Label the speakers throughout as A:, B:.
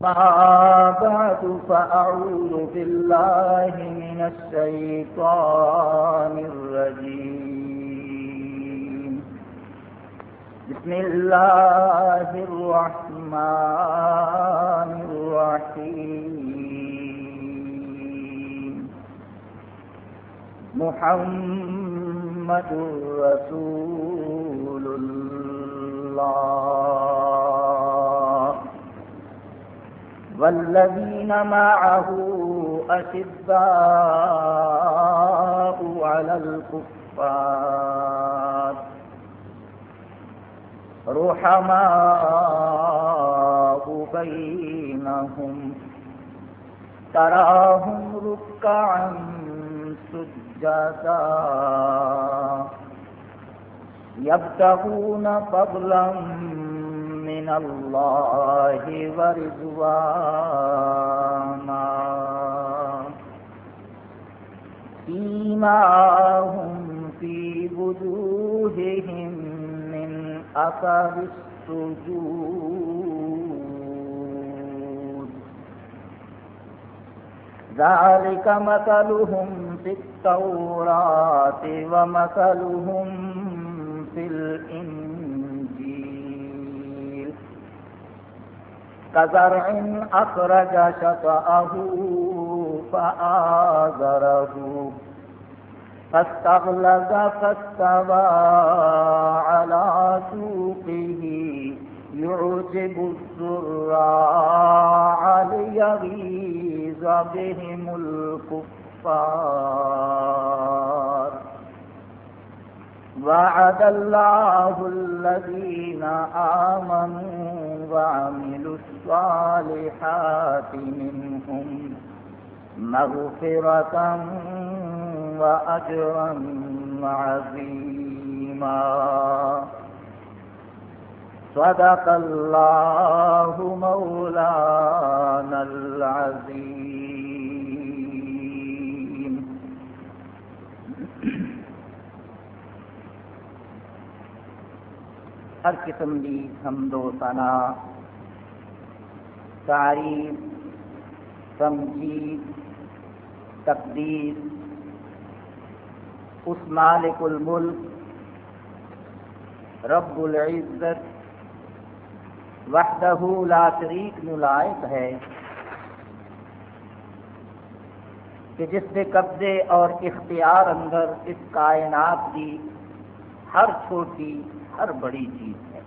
A: بعد فأعوذ بالله من الشيطان الرجيم بسم الله الرحمن الرحيم محمد رسول الله والذين معه أشباء على الكفار رحماء بينهم تراهم ركعا سجدا يبتغون فضلا من الله ورضوانا في وجوههم من أثر السجود ذلك مثلهم في التوراة ومثلهم في تل كزرع أخرج شفأه فآذره فاستغلظ فاستوى على سوقه يعجب الزراع ليغيظ بهم الكفار وعد الله الذين آمنوا وعملوا الصالحات منهم مغفرة وأجرا عظيما صدق الله مولانا العظيم
B: ہر قسم کی و ثنا تعریف تمجید تقدیر اس مالک الملک رب العزت وحدہ لا لاشریک نلائق ہے کہ جس نے قبضے اور اختیار اندر اس کائنات کی ہر چھوٹی ہر بڑی چیز ہے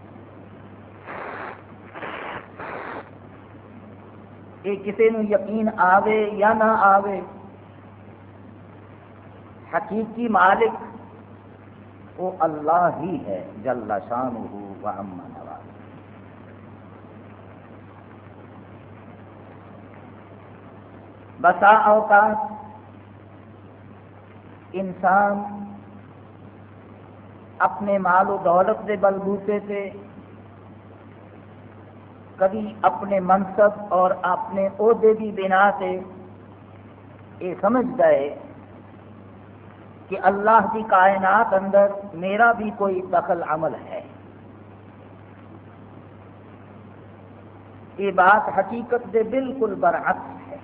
B: کہ کسی یقین آوے یا نہ آوے حقیقی مالک وہ اللہ ہی ہے جل شان ہو بسا اوقات انسان اپنے مال و دولت کے بلبوتے سے کبھی اپنے منصب اور اپنے عہدے کی بنا سے یہ سمجھ گئے کہ اللہ کی کائنات اندر میرا بھی کوئی دخل عمل ہے یہ بات حقیقت سے بالکل برعکس ہے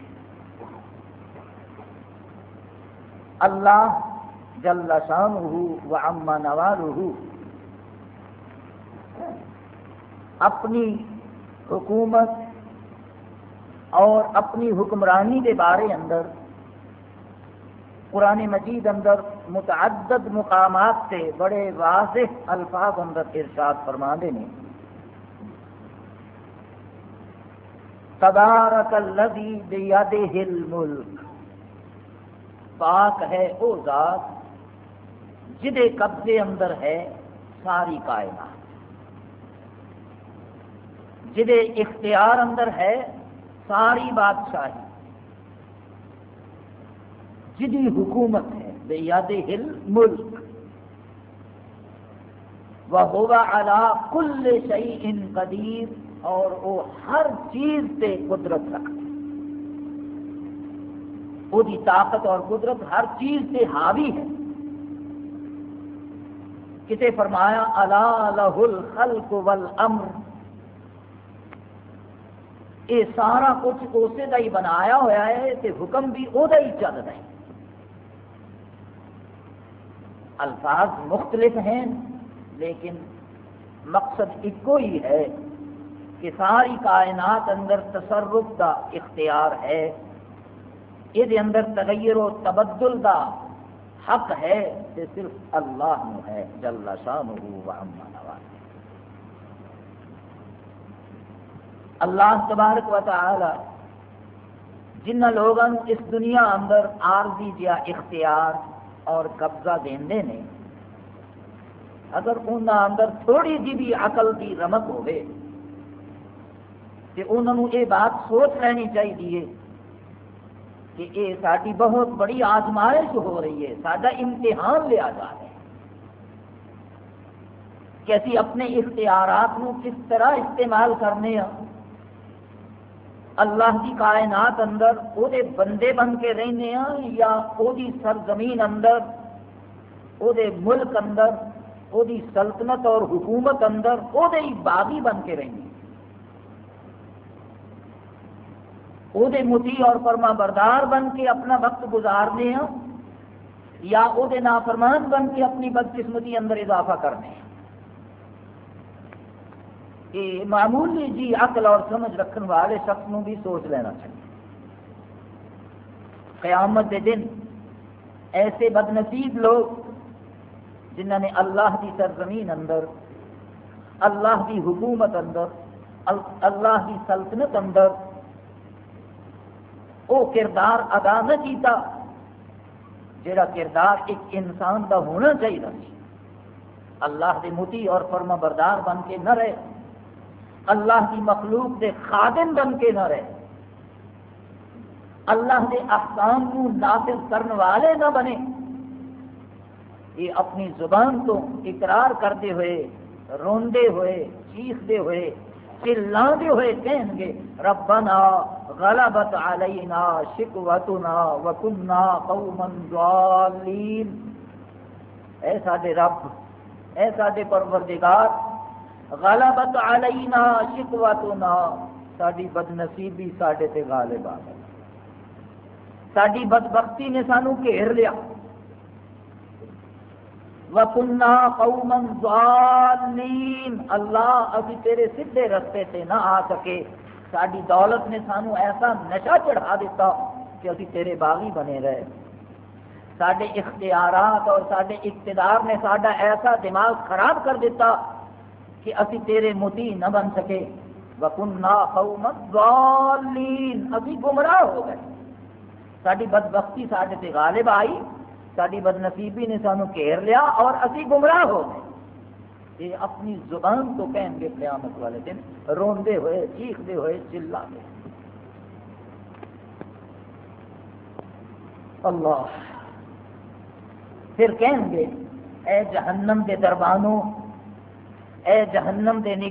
B: اللہ جل و اما نوالہ اپنی حکومت اور اپنی حکمرانی کے بارے اندر قرآن مجید اندر متعدد مقامات سے بڑے واضح الفاظ اندر ارشاد فرما بیدہ الملک پاک ہے وہ ذات جہے قبضے اندر ہے ساری کائنات جہے اختیار اندر ہے ساری بادشاہی جدی حکومت ہے بے یاد ہل ملک وہ ہوگا کل شہی ان قدیم اور وہ ہر چیز پہ قدرت رکھتے وہی طاقت اور قدرت ہر چیز سے حاوی ہے کتے فرمایا یہ سارا کچھ ہی بنایا ہوا ہے حکم بھی چل رہا ہے الفاظ مختلف ہیں لیکن مقصد ایکو ہی ہے کہ ساری کائنات اندر تصرف کا اختیار ہے یہ اندر تغیر و تبدل کا حق ہے صرف اللہ نو ہے جل اللہ تبارک و تعالی جنہ لوگ اس دنیا اندر آرزی جہ اختیار اور قبضہ نے اگر انہوں تھوڑی جی بھی عقل کی رمک ہوئے انہوں نے یہ بات سوچ لینی چاہیے کہ یہ ساری بہت بڑی آزمائش ہو رہی ہے سارا امتحان لیا جا رہا ہے کہ اپنے اختیارات کس طرح استعمال کرنے ہاں۔ اللہ کی کائنات اندر وہ بندے بن کے رہنے ہاں یا وہی سرزمین اندر وہ ملک اندر وہی سلطنت اور حکومت اندر وہ باغی بن کے رہنے وہ متی اور فرما بردار بن کے اپنا وقت گزارنے ہوں نافرمان بن کے اپنی بدقسمتی اندر اضافہ کرنے یہ معمولی جی عقل اور سمجھ رکھن والے شخص نو بھی سوچ لینا چاہیے قیامت دے دن ایسے بد نصیب لوگ جنہوں نے اللہ کی سرزمین اندر اللہ کی حکومت اندر اللہ کی سلطنت اندر وہ کردار ادا نہ کیتا جڑا کردار ایک انسان کا ہونا چاہیے اللہ کے متی اور فرما بردار بن کے نہ رہے اللہ کی مخلوق کے خادم بن کے نہ رہے اللہ کے احکام کو نافذ کرنے والے نہ بنے یہ اپنی زبان تو اقرار کرتے ہوئے روندے ہوئے چیختے ہوئے چلانے ہوئے کہیں گے ربنا غلبت علینا شکوتنا وکنا قوما ضالین اے سادے رب اے سادے پروردگار غلبت علینا شکوتنا ساڈی بدنصیبی ساڈے تے غالب آ گئی ساڈی بدبختی نے سانو گھیر لیا وق اللہ ابھی تیرے سیدھے رستے سے نہ آ سکے ساری دولت نے سانو ایسا نشہ چڑھا دیتا کہ ابھی تیرے باغی بنے رہے سارے اختیارات اور سارے اقتدار نے سڈا ایسا دماغ خراب کر دیتا کہ متی نہ بن سکے وق من زوالی ابھی گمراہ ہو گئے ساری بدبختی سارے پہ غالب آئی ساری بدنسیبی نے سانو گھیر لیا اور گمراہ ہو گئے یہ اپنی زبان تو کہیں گے قیامت والے دن روندے ہوئے چیختے ہوئے چلا گئے اللہ پھر کہیں گے اے جہنم کے دربانوں اے جہنم کے کی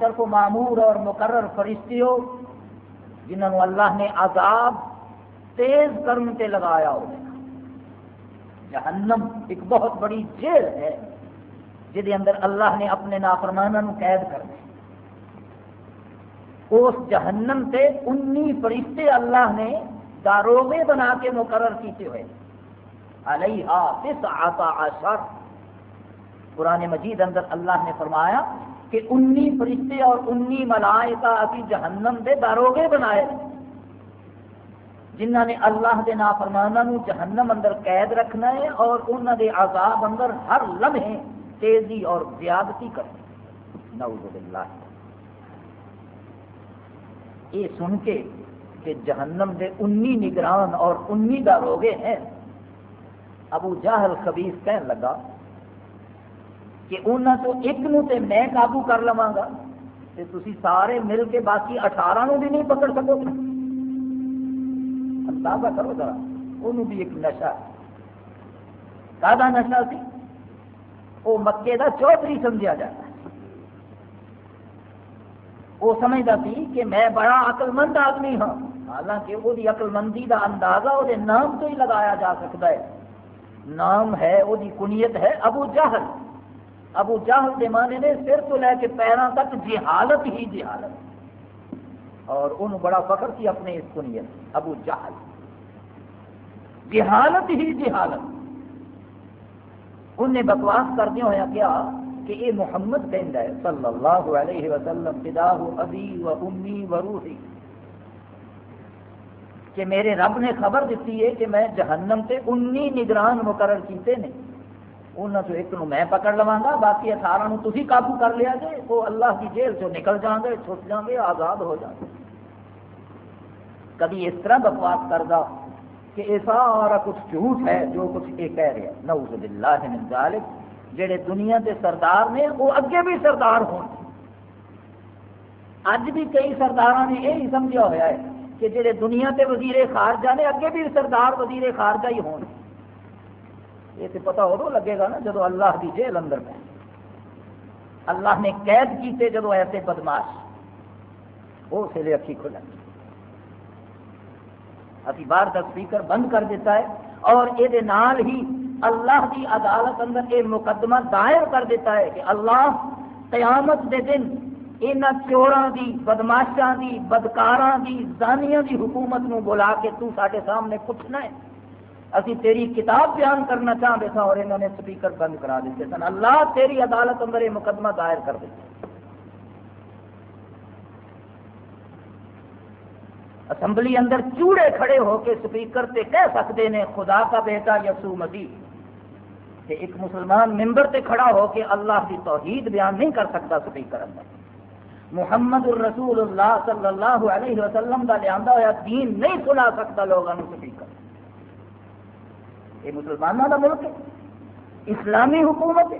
B: طرف معمور اور مقرر فرشتی ہو جنہوں اللہ نے عذاب تیز کرم سے لگایا ہو جہنم ایک بہت بڑی جیل ہے اندر اللہ نے اپنے اس جہنم قید انی فرشتے اللہ نے داروگے بنا کے مقرر کیتے ہوئے علیہ تس آتا آشر پرانے مجید اندر اللہ نے فرمایا کہ انی فرشتے اور انی ملائکہ ابھی جہنم سے داروگے بنائے جنہ نے اللہ کے نا جہنم اندر قید رکھنا ہے اور انہوں عذاب اندر ہر لمحے تیزی اور زیادتی یہ سن کے کہ جہنم دے انی نگران اور انی داروگے ہیں ابو جاہل خبیص کہنے لگا کہ انہوں تو ایک نو تے میں قابو کر گا تسی سارے مل کے باقی اٹھارہ بھی نہیں پکڑ سکو گے کرو ذرا بھی ایک نشا کا نشا مکے کا چوتری سمجھا جاتا وہ سمجھتا سی کہ میں بڑا عقل مند آدمی ہاں حالانکہ وہ عقل مندی کا اندازہ وہ نام تو ہی لگایا جا سکتا ہے نام ہے وہ کنیت ہے ابو جہل ابو جہل کے معنی نے سر تو لے کے پیروں تک جہالت ہی جہالت اور انہوں بڑا فخر کی اپنے اس کنیت ابو جہل
A: جہالت ہی
B: جہالت انہیں بکواس کردیا ہوا کیا کہ یہ محمد کہہ علیہ وسلم و و امی روحی کہ میرے رب نے خبر دیتی ہے کہ میں جہنم سے انی نگران مقرر کیتے ہیں انہوں سے ایک میں پکڑ لوا باقی اٹھارہ تھی قابو کر لیا گے وہ اللہ کی جیل سے نکل جان گے چھٹ جان گے آزاد ہو گے کبھی اس طرح بکواس کرتا کہ یہ سارا کچھ جھوٹ ہے جو کچھ یہ کہہ رہا من ذالک جڑے دنیا کے سردار نے وہ اگے بھی سردار ہو اج بھی کئی سردار نے یہ سمجھا ہوا ہے کہ جڑے دنیا کے وزیر خارجہ نے اگے بھی سردار وزیر خارجہ ہی ہو یہ تو پتا ادو لگے گا نا جب اللہ کی جیل اندر پہ اللہ نے قید کیتے جب ایسے بدماش وہ سیلے اکی کھلیں گے ابھی باہر کا سپیکر بند کر دیتا ہے اور یہ ہی اللہ کی عدالت اندر یہ مقدمہ دائر کر دیتا ہے کہ اللہ قیامت دے دن چورماشا کی بدکار کی زانیاں کی حکومت بلا کے تو تے سامنے پوچھنا ہے اسی تیری کتاب بیان کرنا چاہتے سا اور انہوں نے سپیکر بند کرا دیتے سن اللہ تیری عدالت اندر یہ مقدمہ دائر کر دیتے ہیں اسمبلی اندر چوڑے کھڑے ہو کے سپیکر تے کہہ سکتے ہیں خدا کا بیٹا یسو مسیح کہ ایک مسلمان ممبر تے کھڑا ہو کے اللہ کی توحید بیان نہیں کر سکتا سپیکر اندر محمد الرسول اللہ صلی اللہ علیہ وسلم کا لیا ہوا دین نہیں سنا سکتا لوگوں سپیکر یہ مسلمانوں کا ملک ہے اسلامی حکومت ہے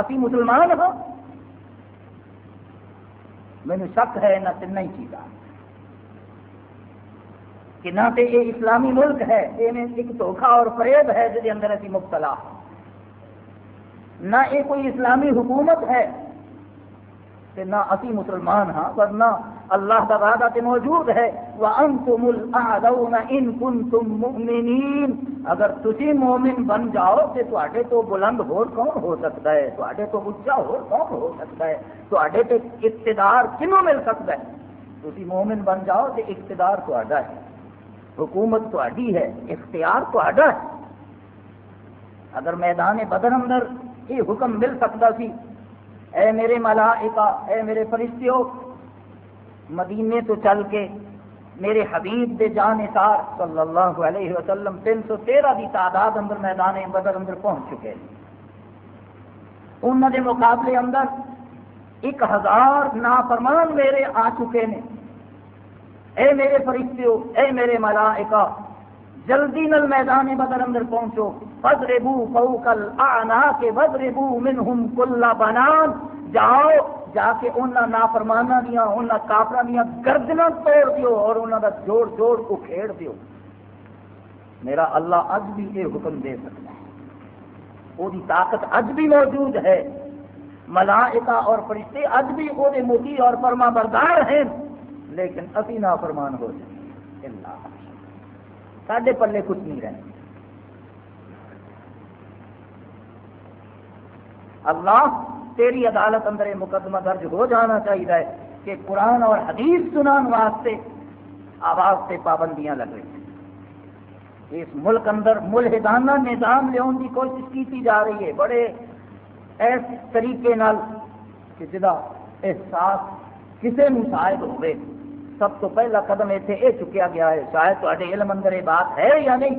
B: اسی مسلمان ہو مجھے شک ہے نہ تین ہی چیزاں کہ نہ تو یہ اسلامی ملک ہے یہ ایک دھوکھا اور فریب ہے جی اندر مبتلا نہ یہ کوئی اسلامی حکومت ہے نہ ابھی مسلمان ہاں پر نہ اللہ کا وعدہ تو موجود ہے وہ ان تھی مومن بن جاؤ تو کون ہو سکتا ہے تو اچا ہو سکتا ہے تھوڑے تو اقتدار کنوں مل سکتا ہے مومن بن جاؤ تو اقتدار ہے حکومت ہے اختیار ہے اگر میدان بدر اندر یہ حکم مل سکتا سی اے میرے اے فرشتے ہو مدینے تو چل کے میرے حبیب دے جان سار صلی اللہ علیہ وسلم تین سو تیرہ کی تعداد اندر میدان بدر اندر پہنچ چکے ہیں ان کے مقابلے اندر ایک ہزار نافرمان میرے آ چکے ہیں اے میرے فرشتیو اے میرے ملائکہ جلدی نل میدان بدر اندر پہنچو فضربو فوک الاعناق وضربو منہم کل بنان جاؤ جا کے اونا نافرمانہ دیا اونا کافرہ دیا گردنا توڑ دیو اور اونا دا جوڑ جوڑ کو کھیڑ دیو میرا اللہ اج بھی یہ حکم دے سکتا ہے وہ طاقت اج بھی موجود ہے ملائکہ اور فرشتے اج بھی وہ موتی اور فرما بردار ہیں لیکن ابھی نا فرمان ہو جائیں پلے کچھ نہیں اللہ تیری عدالت اندر مقدمہ درج ہو جانا چاہیے کہ قرآن اور حدیث سنان واسطے آواز سے پابندیاں لگ رہی ہیں اس ملک اندر ملحدانہ نظام لیا کی کوشش کی جا رہی ہے بڑے ایس طریقے نال کہ احساس کسی نائب ہوئے سب تو پہلا قدم اتنے یہ چکیا گیا ہے شاید علم اندر یہ بات ہے یا نہیں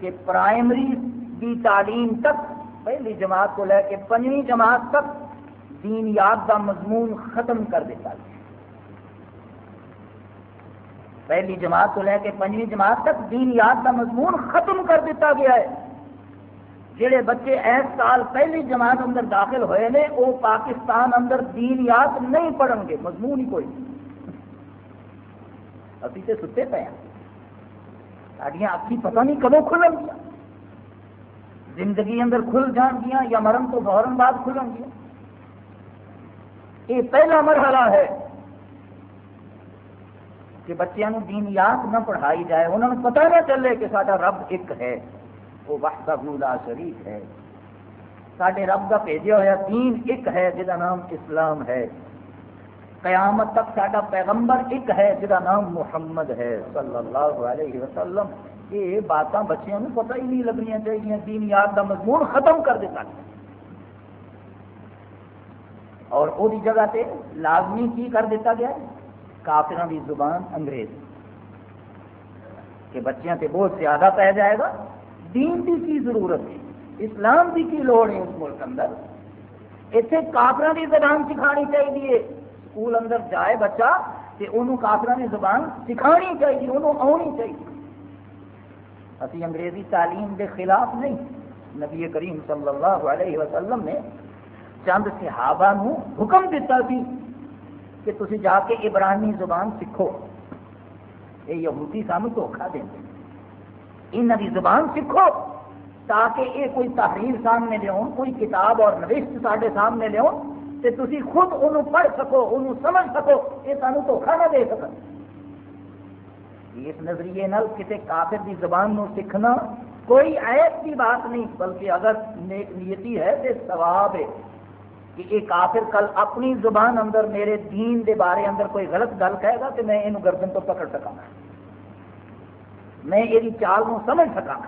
B: کہ پرائمری کی تعلیم تک پہلی جماعت کو لے کے پنجویں جماعت تک دین یاد کا مضمون ختم کر دیتا گیا پہلی جماعت کو لے کے پنجویں جماعت تک دین یاد کا مضمون ختم کر دیتا گیا ہے جہے بچے ایس سال پہلی جماعت اندر داخل ہوئے وہ پاکستان اندر دین یاد نہیں پڑھن گے مضمون ہی کوئی ابھی تو ستے پے اکھی پتہ نہیں کھلن گیا زندگی اندر کھل جان گیا یا مرن تو فورن بعد گیا یہ پہلا مرحلہ ہے کہ بچیا یاد نہ پڑھائی جائے انہوں نے پتا نہ چلے کہ سارا رب ایک ہے وہ وقت لا شریف ہے سارے رب کا بھیجا ہوا ایک ہے جہاں نام اسلام ہے قیامت تک ساڈا پیغمبر ایک ہے جہاں نام محمد ہے صلی اللہ علیہ وسلم یہ باتیں بچیاں کو پتہ ہی نہیں لگنی چاہیے دین یاد کا مضمون ختم کر ہے اور وہ جگہ تے لازمی کی کر دیتا گیا کافروں کی زبان انگریز کہ بچیاں تے بہت زیادہ پہ جائے گا دین دی ضرورت ہے اسلام کی لوڑ ہے اس ملک اندر اتنے کافروں کی زبان سکھانی چاہیے سکول اندر جائے بچہ انہوں کافرہ نے زبان سکھانی چاہیے انہوں آنی چاہیے ابھی انگریزی تعلیم کے خلاف نہیں نبی کریم صلی اللہ علیہ وسلم نے چند صحابہ نو حکم دیتا بھی کہ جا کے ابراہمی زبان سیکھو یہ یہودی سام دھوکھا دیں یہاں کی زبان سیکھو تاکہ یہ کوئی تحریر سامنے لیا کوئی کتاب اور نوشت سارے سامنے لیا تھی خود ان پڑھ سکو سمجھ سکو یہ سان دھوکھا نہ دے سکتا اس نظریے نال کسی کافر کی زبان نو سیکھنا کوئی کی بات نہیں بلکہ اگر نیک نیتی ہے تو سواب ہے کہ یہ کافر کل اپنی زبان اندر میرے دین دے بارے اندر کوئی غلط گل کہے گا تو میں یہ گردن تو پکڑ سکا میں یہ چال نو سمجھ سکا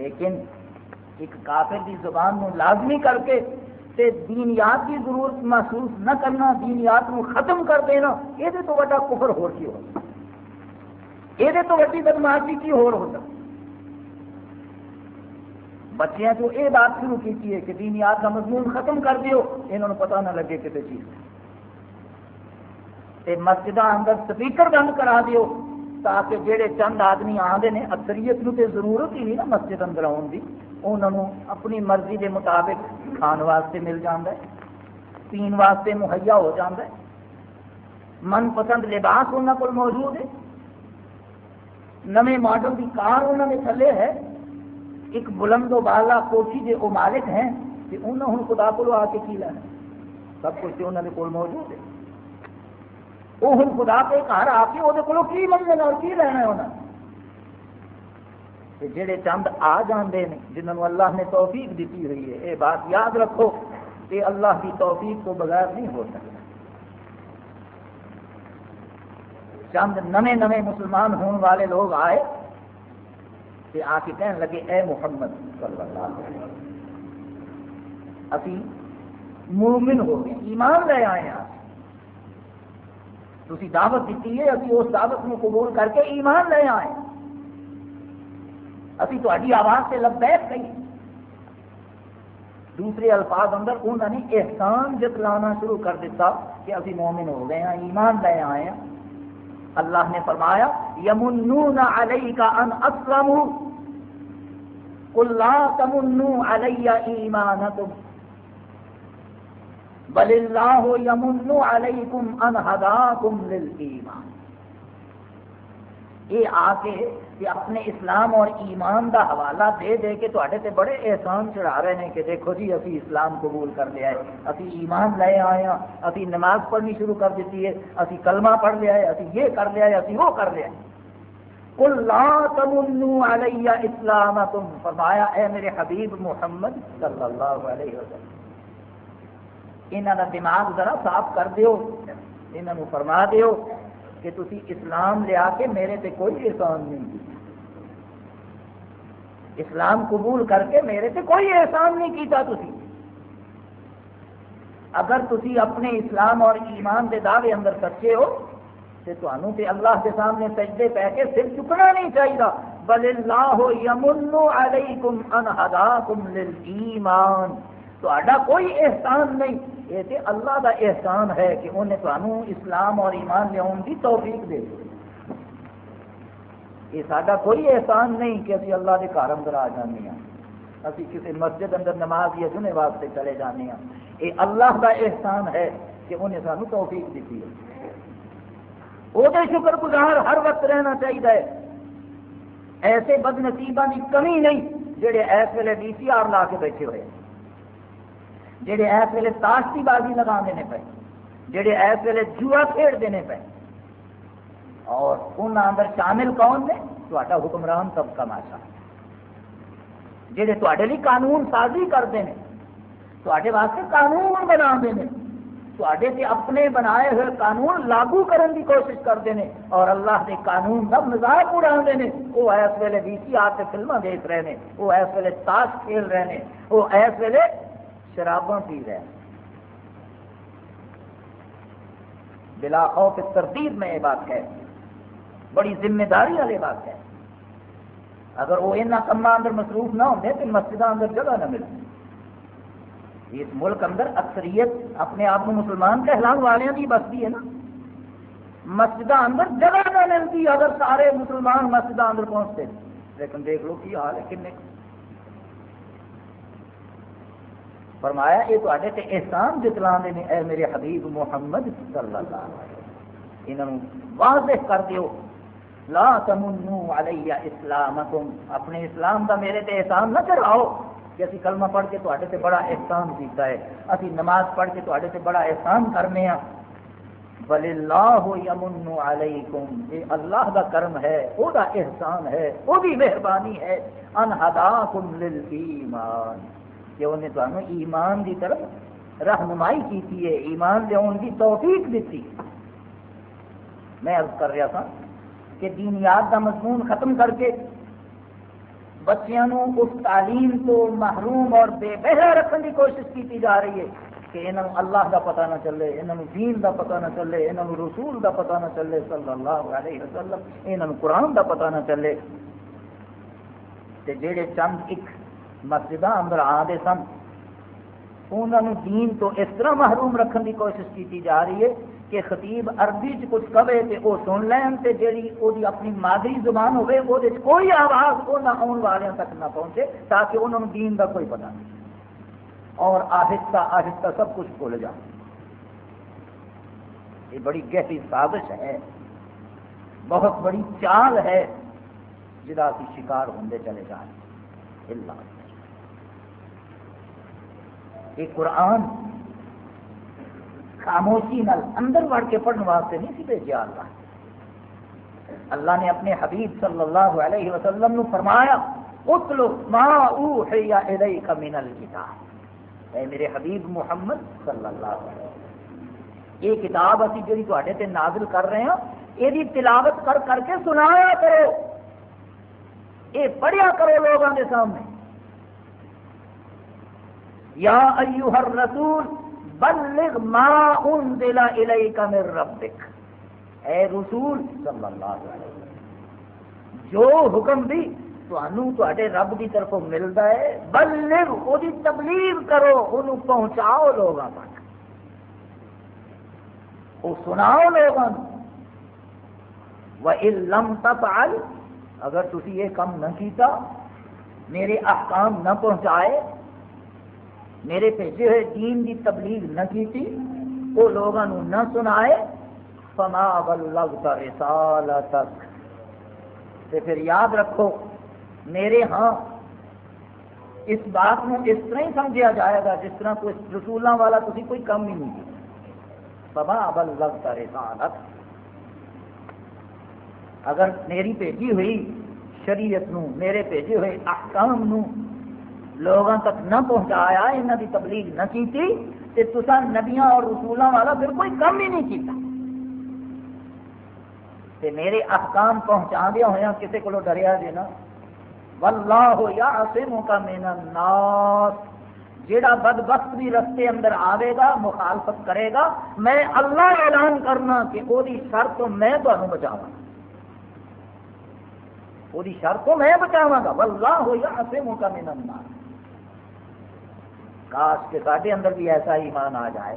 B: لیکن ایک کافر کی زبان نو لازمی کر کے تے دینیات کی ضرورت محسوس نہ کرنا کو ختم کر دینا یہ یہ تو تو بڑا کفر ہو ویڈی بدماشی کی ہو بچیاں تو یہ بات شروع کی دینیات کا مضمون ختم کر دیو انہوں نے پتہ نہ لگے کسی چیز مسجد اندر سپیکر بند کرا دیو تاکہ جہے چند آدمی آدھے اکثریت نا ضرورت ہی نہیں نا مسجد اندر آؤ کی انہوں اپنی مرضی کے مطابق کھان واسطے مل جاتا ہے پین واسطے مہیا ہو جاتا ہے من پسند لباس انہوں کو موجود ہے نویں ماڈل کی کار انہوں نے تھلے ہے ایک بلند و بالا کوسی جی وہ مالک ہیں کہ انہوں ہوں خدا کو آ کے کی لینا سب کچھ انہوں نے کول موجود ہے وہ ہوں خدا کے گھر آ کے وہ منگنا اور کی لینا ہے وہاں جڑے چند آ جانے نے جنہوں نے اللہ نے توفیق دیتی ہوئی ہے یہ بات یاد رکھو کہ اللہ کی توفیق کو بغیر نہیں ہو سکتا چند نمے مسلمان ہونے والے لوگ آئے کہ آ کے کہنے لگے اے محمد صلی اللہ ابھی مومن ہو گئے ایمان لے آئے ہیں تھی دعوت دیتی ہے ابھی اس دعوت کو قبول کر کے ایمان لے آئے ابھی تاری آواز سے لبیک کہی دوسرے الفاظ اندر انہوں نے احسان جتلانا شروع کر دیتا کہ ابھی مومن ہو گئے ہیں ایمان لے آئے ہیں اللہ نے فرمایا یمنون علیکا ان اسلمو قل لا تمنو علی ایمانکم بل اللہ یمنو علیکم ان حداکم للایمان یہ آ کے اپنے اسلام اور ایمان دا حوالہ دے دے کے تے بڑے احسان چڑھا رہے ہیں کہ دیکھو جی ابھی اسلام قبول کر لیا ہے ابھی ایمان لے آئے ہاں ابھی نماز پڑھنی شروع کر دیتی ہے ابھی کلمہ پڑھ لیا ہے ابھی یہ کر لیا ہے ابھی وہ کر لیا ہے اسلام تم فرمایا اے میرے حبیب محمد صلی اللہ علیہ وسلم انہوں کا دماغ ذرا صاف کر دیو فرما دیو کہ تھی اسلام لیا کے میرے تے کوئی احسان نہیں اسلام قبول کر کے میرے تے کوئی احسان نہیں کیتا تھی اگر تھی اپنے اسلام اور ایمان کے دعوے اندر سچے ہو تو اللہ کے سامنے سجدے پہ کے سر چکنا نہیں چاہیے بل اللہ یمن علیکم کوئی احسان نہیں اللہ کا احسان ہے کہ انہیں سانوں اسلام اور ایمان لیا کی توفیق دے یہ سارا کوئی احسان نہیں کہ ابھی اللہ کے کار اندر آ جانے ابھی ہاں۔ کسی مسجد اندر نماز یا جنے واسطے چلے جانے ہاں یہ اللہ کا احسان ہے کہ انہیں سانو توفیق دیتی ہے وہ تو شکر گزار ہر وقت رہنا چاہیے ایسے بد نصیبہ کی کمی نہیں جہے ویلے ڈی سی آر لا کے بیٹھے ہوئے ہیں جہے اس ویلے تاش کی بازی لگا دینے پے جہے اس ویلے جوا کھیڑ دینے پے اور ان اندر شامل کون نے تا حکمران طبقہ ماشا جہے تے لیے قانون سازی کرتے ہیں تے واسطے قانون بنا دینے تے تے اپنے بنائے ہوئے قانون لاگو کرن دی کوشش کرتے ہیں اور اللہ کے قانون کا مزاق اڑا ہیں وہ اس ویلے وی سی آر سے فلما دیکھ رہے ہیں وہ اس ویلے تاش کھیل رہے ہیں وہ اس ویلے شراب ہیں بلا خوف ترتیب میں یہ بات ہے بڑی ذمہ داری والی بات ہے اگر وہ اندر مصروف نہ ہوتے تو اندر جگہ نہ ملتی اس ملک اندر اکثریت اپنے آپ کو مسلمان کہلان والے کی بستی ہے نا مسجد اندر جگہ نہ ملتی اگر سارے مسلمان مسجد اندر پہنچتے لیکن دیکھ لو کی حال ہے کن فرمایا یہ تحسان جتلانے میں اے میرے حبیب محمد صلی اللہ وسلم انہوں واضح کر دیو لا علیہ علی اسلامکم اپنے اسلام دا میرے تے احسان نہ آؤ کہ اسی کلمہ پڑھ کے تے بڑا احسان دیتا ہے اسی نماز پڑھ کے تے بڑا احسان کرنے ہاں بل اللہ یمن علیکم یہ اللہ کا کرم ہے وہ احسان ہے وہ بھی مہربانی ہے کہ انہیں تمہیں ایمان کی طرف رہنمائی کی ہے ایمان لیا آؤ کی توفیق دیتی میں عرض کر رہا تھا کہ دینیات کا مضمون ختم کر کے اس تعلیم کو محروم اور بے بہرا رکھنے کی کوشش کی جا رہی ہے کہ انہوں اللہ کا پتہ نہ چلے انہوں دین کا پتہ نہ چلے انہوں رسول کا پتہ نہ چلے صلی اللہ علیہ وسلم یہاں قرآن کا پتہ نہ چلے جہے چند ایک مسجدوں اندر آتے سن انہوں نے دین تو اس طرح محروم رکھنے کی کوشش کی جا رہی ہے کہ خطیب عربی چ کچھ کہے تو وہ سن لین تو جی وہ اپنی مادری زبان ہوے وہ کوئی آواز وہ نہ آن والوں تک نہ پہنچے تاکہ نے دین کا کوئی پتا نہیں اور آہستہ آہستہ سب کچھ بھول جائے یہ بڑی گہری سازش ہے بہت بڑی چال ہے جا شکار ہوں چلے جا رہے ہیں یہ قرآن خاموشی نال اندر بڑھ کے پڑھنے واسطے نہیں سی بھیجا اللہ اللہ نے اپنے حبیب صلی اللہ علیہ وسلم فرمایا اتلو ما اوحی الیک من الکتاب اے میرے حبیب محمد صلی اللہ علیہ وسلم یہ کتاب اسی جڑی تواڈے تے نازل کر رہے اے ہاں، یہ تلاوت کر کر کے سنایا کرو یہ پڑھیا کرو لوگوں کے سامنے یا ایوہ الرسول بلغ ما انزل الیک من ربک اے رسول صلی اللہ علیہ وسلم جو حکم بھی تو تے رب کی طرف ملتا ہے بلغ وہ تبلیغ کرو انہوں پہنچاؤ لوگوں تک وہ سناؤ لوگوں وَإِلَّمْ تَفْعَلْ اگر تُسی یہ کم نہ کیتا میرے احکام نہ پہنچائے میرے بھیجے ہوئے دین کی تبلیغ نہ کی وہ لوگوں نہ سنائے فما بلغت رسالتک تے پھر یاد رکھو میرے ہاں اس بات اس طرح ہی سمجھا جائے گا جس طرح کوئی رسولوں والا کوئی کم ہی نہیں فما بلغت لگتا اگر میری بھیجی ہوئی شریعت نو میرے بھیجے ہوئے احکام نو لوگوں تک نہ پہنچایا یہاں کی تبلیغ نہ کی تھی تو نبیاں اور رسولوں والا پھر کوئی کم ہی نہیں کیتا تے میرے احکام پہنچا دیا ہوا کسی کو ڈریا جی نا واللہ یا کا مینا ناس جیڑا بدبخت بھی رستے اندر آئے گا مخالفت کرے گا میں اللہ اعلان کرنا کہ وہی تو میں تمہیں بچاوا وہی شر شرط میں بچاوا گا واللہ یا کا مینا ناس کاش کہ سارے اندر بھی ایسا ایمان آ جائے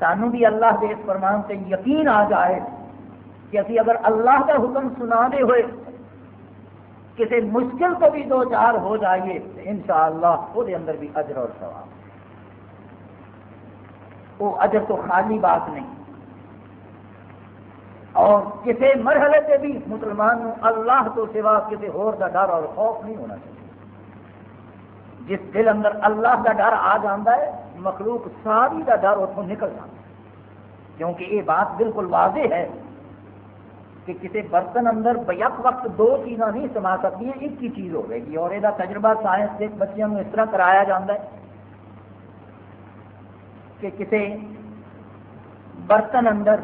B: سانو بھی اللہ کے اس فرمان سے یقین آ جائے کہ ابھی اگر اللہ کا حکم سنا دے ہوئے کسی مشکل کو بھی دو چار ہو جائیے ان شاء اللہ وہ اجر اور ثواب وہ اجر تو خالی بات نہیں اور کسی مرحلے سے بھی مسلمان اللہ تو سوا کسی ہو ڈر اور خوف نہیں ہونا چاہیے جس دل اندر اللہ کا ڈر آ جانا ہے مخلوق ساری کا ڈر اتوں نکل جاتا ہے کیونکہ یہ بات بالکل واضح ہے کہ کسی برتن اندر بیک وقت دو چیزاں نہیں سما سکتی ایک ہی چیز ہوئے گی اور یہ تجربہ سائنس کے کو اس طرح کرایا ہے کہ کسی برتن اندر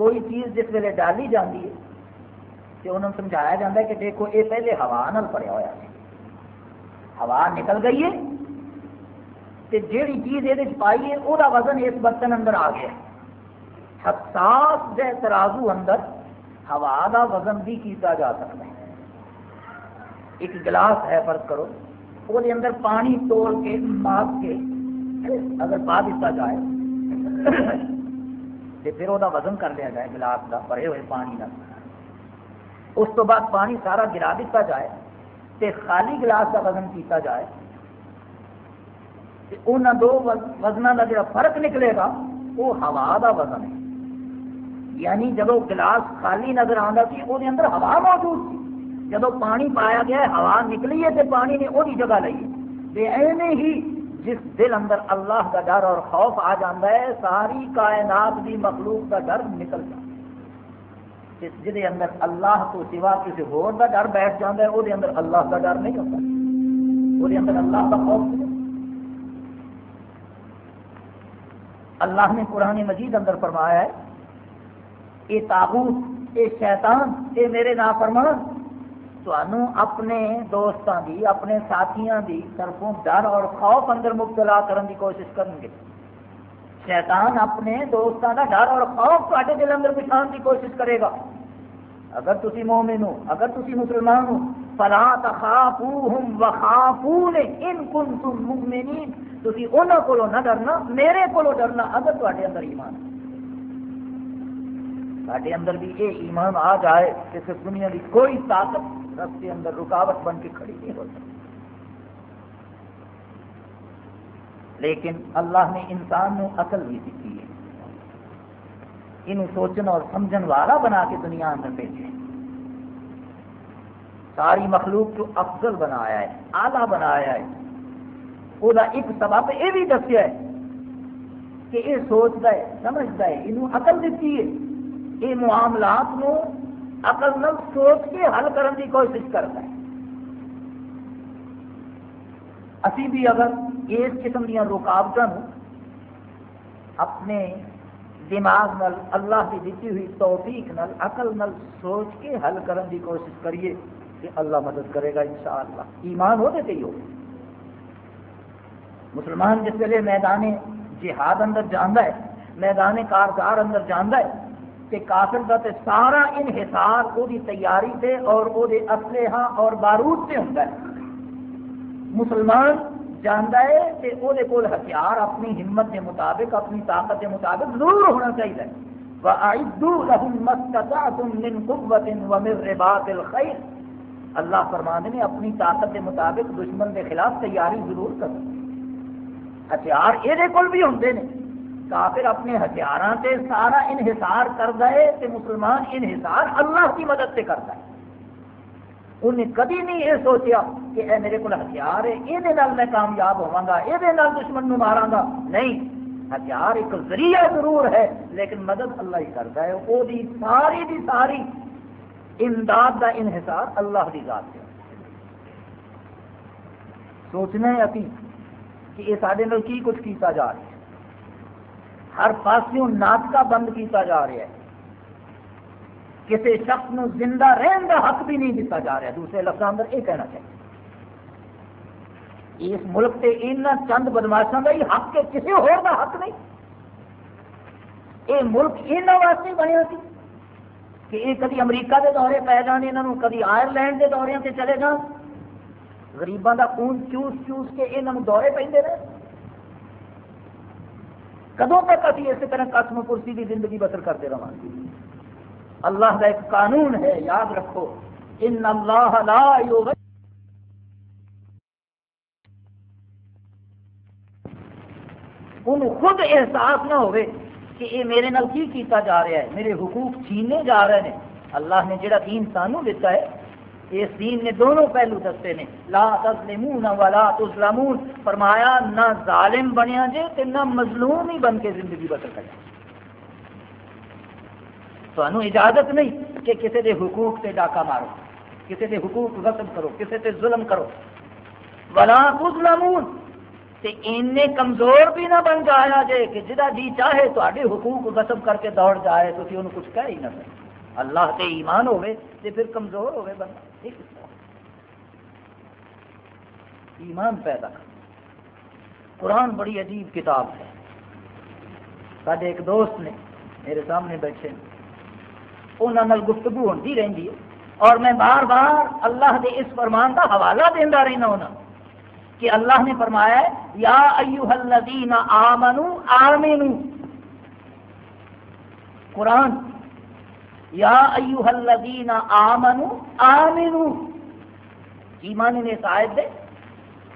B: کوئی چیز جس ویلے ڈالی جاتی ہے تو انہوں سمجھایا جاتا ہے کہ دیکھو یہ پہلے ہوا نال پڑھیا ہوا ہے ہوا نکل گئی ہے جیڑی چیز یہ پائی ہے وہ وزن اس برتن اندر آ گیا حساس ترازو اندر ہوا کا وزن بھی کیتا جا سکتا ہے ایک گلاس ہے فرض کرو وہ اندر پانی توڑ کے پاس کے اگر پا دیتا جائے تو پھر وہ وزن کر لیا جائے گلاس کا بھرے ہوئے پانی کا اس تو بعد پانی سارا گرا دیتا جائے تے خالی گلاس کا وزن کیتا جائے دو وزن کا جڑا فرق نکلے گا وہ ہوا دا وزن ہے یعنی جب گلاس خالی نظر آتا سی وہ اندر ہوا موجود تھی جب پانی پایا گیا ہوا نکلی ہے تو پانی نے وہی جگہ لی ہے ایے ہی جس دل اندر اللہ کا ڈر اور خوف آ جاتا ہے ساری کائنات کی مخلوق کا ڈر نکل جاتا ہے جہد اندر اللہ تو سوا کسی ہور دا ڈر بیٹھ جاتا ہے وہ اندر اللہ کا ڈر نہیں ہوتا وہ اندر اللہ کا خوف اللہ نے قرآن مجید اندر فرمایا ہے یہ تابوت یہ شیطان یہ میرے نا فرمان تمہوں اپنے دوستوں کی اپنے ساتھیاں دی طرفوں ڈر اور خوف اندر مبتلا کرنے کی کوشش کریں گے شیطان اپنے دوستوں کا ڈر اور خوف تے دل اندر پچھان کی کوشش کرے گا اگر تھی مومن ہو اگر تھی مسلمان ہو پلا کو نہ ڈرنا میرے کو ڈرنا اگر اندر ایمان اندر بھی یہ ایمان آ جائے کہ دنیا کی کوئی طاقت رستے اندر رکاوٹ بن کے کھڑی نہیں ہو سکتی لیکن اللہ نے انسان عقل بھی دیتی ہے یہ سوچن اور سمجھن والا بنا کے دنیا اندر بھیجا ساری مخلوق کو افضل بنایا ہے آلہ بنایا ہے وہ ایک سبب یہ بھی دسیا ہے کہ یہ سوچتا ہے سمجھتا ہے یہ عقل دیتی ہے یہ معاملات نو عقل نہ سوچ کے حل کرنے کی کوشش کرتا ہے ابھی بھی اگر اس قسم دیا رکاوٹوں اپنے دماغ نل اللہ کی دیتی ہوئی توفیق نل عقل نل سوچ کے حل کرن کی کوشش کریے کہ اللہ مدد کرے گا ان شاء اللہ ایمان ہو مسلمان جس ویلے میدان جہاد اندر جانا ہے میدان کارگار اندر جانا ہے کہ کافر کا تو سارا انحصار وہی تیاری سے اور وہ اسلحہ اور بارود سے ہوں مسلمان جانتا ہے کہ کول ہتھیار اپنی ہمت کے مطابق اپنی طاقت کے مطابق ضرور ہونا چاہیے اللہ فرمان نے اپنی طاقت کے مطابق دشمن کے خلاف تیاری ضرور کر ہتھیار یہ کول بھی ہوں نے کافر اپنے ہتھیاروں سے سارا انحصار دے ہے مسلمان انحصار اللہ کی مدد سے کرتا ہے انہیں کدی نہیں یہ سوچیا کہ اے میرے کو ہتھیار ہے یہ میں کامیاب ہوا گا یہ مارا گا نہیں ہتھیار ایک ذریعہ ضرور ہے لیکن مدد اللہ ہی کرتا ہے وہ ساری دی ساری امداد کا انحصار اللہ ذات ہے ہے ابھی کہ یہ سارے کی کچھ کیتا جا رہا ہے ہر پاسوں ناٹکا بند کیتا جا رہا ہے کسی شخص نو زندہ رہن کا حق بھی نہیں دیتا جا رہا دوسرے لفظ اندر یہ کہنا چاہیے اس ملک سے ان چند بدماشوں کا ہی حق ہے کسی اور کا حق نہیں یہ ملک یہاں واسطے بنے سی کہ یہ کدی امریکہ کے دورے پی جان یہ کدی آئرلینڈ کے دورے سے چلے جان غریباں کا خون چوس چوس کے یہاں دورے پہ رہے کدوں تک ابھی اسی طرح قسم کرسی کی زندگی بسر کرتے رہے اللہ کا ایک قانون ہے یاد رکھو ان اللہ لا ان خود احساس نہ ہوئے کہ یہ میرے نال کی کیتا جا رہا ہے میرے حقوق چھینے جا رہے ہیں اللہ نے جڑا دین سانو دیتا ہے اس دین نے دونوں پہلو دستے نے لا تظلمون ولا تظلمون فرمایا نہ ظالم بنیا جے تے نہ مظلوم ہی بن کے زندگی بسر کرے تو اجازت نہیں کہ کسی کے حقوق سے ڈاکہ مارو کسی کے حقوق غصب کرو کسی سے ظلم کرو بلا کروانے کمزور بھی نہ بن جایا جائے کہ جہاں جی چاہے حقوق غصب کر کے دوڑ انہوں کچھ کہہ ہی نہ سکے اللہ کے ایمان ہوئے ہوئے پھر کمزور بندہ ایمان پیدا قرآن بڑی عجیب کتاب ہے سارے ایک دوست نے میرے سامنے بیٹھے گفتگو ہوتی رہتی اور میں بار بار اللہ کے اس فرمان کا حوالہ دینا رہنا ہونا کہ اللہ نے فرمایا یا ایوہ الذین آمنو آمنو قرآن یا ایوہ الذین آمنو آمنو ایمان نے دے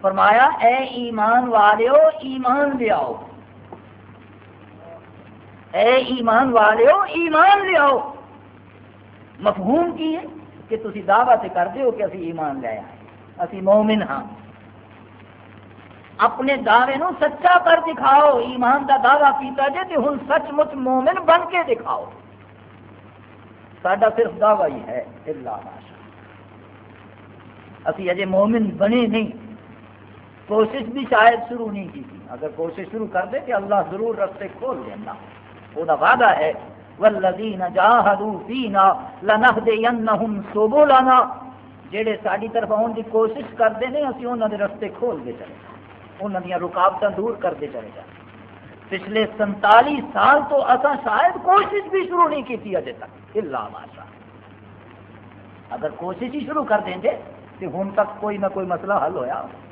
B: فرمایا اے ایمان والیو ایمان لیاؤ اے ایمان والیو ایمان لیاؤ مفہوم کی ہے کہ تھی دعوی سے کر اسی ایمان لے آئے اسی مومن ہاں اپنے دعوے نو سچا کر دکھاؤ ایمان کا دعوی پیتا جائے سچ مچ مومن بن کے دکھاؤ سڈا صرف دعوی ہے ابھی اجے مومن بنے نہیں کوشش بھی شاید شروع نہیں کی اگر کوشش شروع کر دے کہ اللہ ضرور رستے کھول لینا وہ وعدہ ہے والذین جاہدو فینا لنہدینہم سبولنا جیڑے ساڑی طرف آن دی کوشش کر دینے اسی انہوں نے رستے کھول دے چلے انہوں نے رکابتہ دور کر دے چلے جائے پچھلے سنتالی سال تو اسا شاید کوشش بھی شروع نہیں کی تھی اجے تک اللہ ماشا اگر کوشش ہی شروع کر دیں گے تو ہن تک کوئی نہ کوئی مسئلہ حل ہویا ہو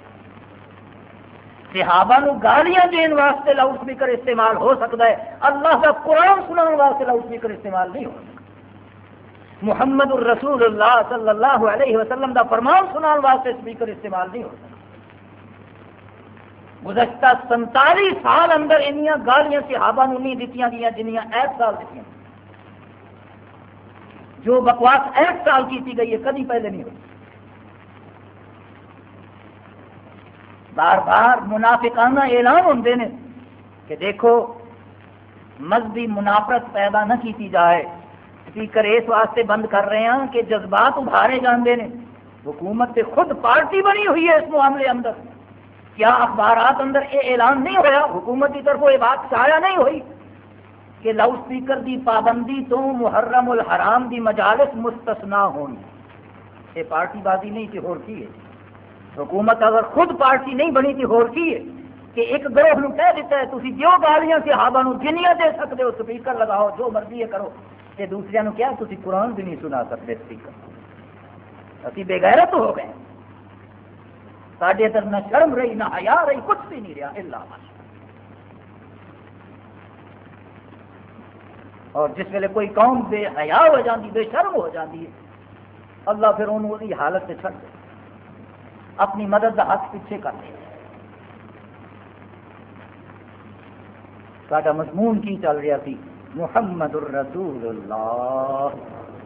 B: صحابہ نو گالیاں دین واسطے لاؤڈ سپیکر استعمال ہو سکتا ہے اللہ کا قرآن سنانے واسطے لاؤڈ سپیکر استعمال نہیں ہو سکتا محمد اللہ صلی اللہ علیہ وسلم دا فرمان سنان واسطے سپیکر استعمال نہیں ہو سکتا گزشتہ سنتالی سال اندر انیاں گالیاں صحابہ نو نہیں دیتی گئی جنیاں ایس سال دیتی جو بکواس ایس سال کی گئی ہے کدی پہلے نہیں ہوئی بار بار منافقانہ اعلان ہوتے ہیں کہ دیکھو مذہبی منافرت پیدا نہ کیتی جائے سپیکر اس واسطے بند کر رہے ہیں کہ جذبات ابھارے جاندے ہیں حکومت سے خود پارٹی بنی ہوئی ہے اس معاملے اندر کیا اخبارات اندر یہ اعلان نہیں ہوا حکومت کی طرف یہ بات سایا نہیں ہوئی کہ لاؤڈ سپیکر کی پابندی تو محرم الحرام دی مجالس مستثنا ہونی یہ پارٹی بازی نہیں کہ کی ہے حکومت اگر خود پارٹی نہیں بنی تھی ہور کی ہے کہ ایک گروہ کہہ دیتا ہے تسی جو گالیاں صحابہ جنیاں دے سکتے ہو سپیکر لگاؤ جو مرضی ہے کرو کہ دوسرے نے کیا تسی قرآن بھی نہیں سنا سکتے سپیکر ابھی بے غیرت ہو گئے سڈے اندر نہ شرم رہی نہ حیا رہی کچھ بھی نہیں رہا اللہ اور جس ویلے کوئی قوم بے حیا ہو جاتی بے شرم ہو جاتی ہے اللہ پھر انہوں حالت سے چھڑ دے اپنی مدد کا ہاتھ پیچھے کر لیا ساڈا مضمون کی چل رہا سی محمد الرسول اللہ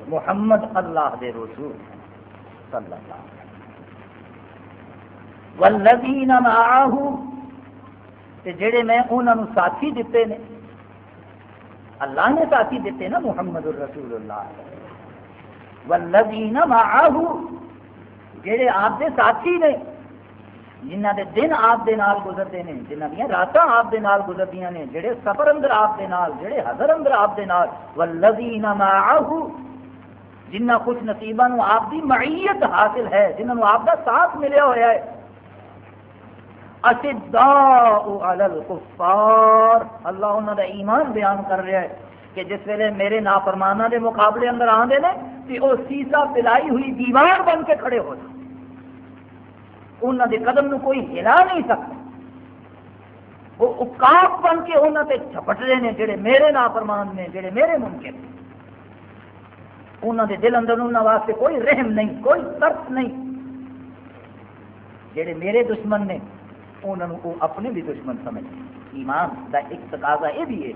B: محمد اللہ دے رسول صلی اللہ علیہ والذین معاہو تے جڑے میں انہاں نو ساتھی دتے نے اللہ نے ساتھی دیتے نا محمد الرسول اللہ والذین معاہو جہے آپ کے ساتھی نے جنہ کے دن آپ نال گزرتے ہیں جنہ دیا رات آپ نال گزر نے جڑے سفر اندر آپ نال جہے حضر اندر آپ ولزی نام آ جنہ خوش آپ معیت حاصل ہے آپ کا ساتھ ملیا ہوا ہے سول گفار اللہ کا ایمان بیان کر رہا ہے کہ جس ویلے میرے نافرمانہ دے کے مقابلے اندر آتے ہیں تو وہ سیسا پلائی ہوئی دیوار بن کے کھڑے ہو جائے انہوں کے قدم نو کوئی ہلا نہیں سکتا وہ اکاس بن کے انہوں نے چھپٹ رہے ہیں جڑے میرے نافرمان نے جڑے میرے ممکن نے انہوں نے دل اندر انہوں واسطے کوئی رحم نہیں کوئی ترس نہیں جڑے میرے دشمن نے انہوں نے اپنے بھی دشمن سمجھ ایمان دا ایک تقاضا یہ بھی ہے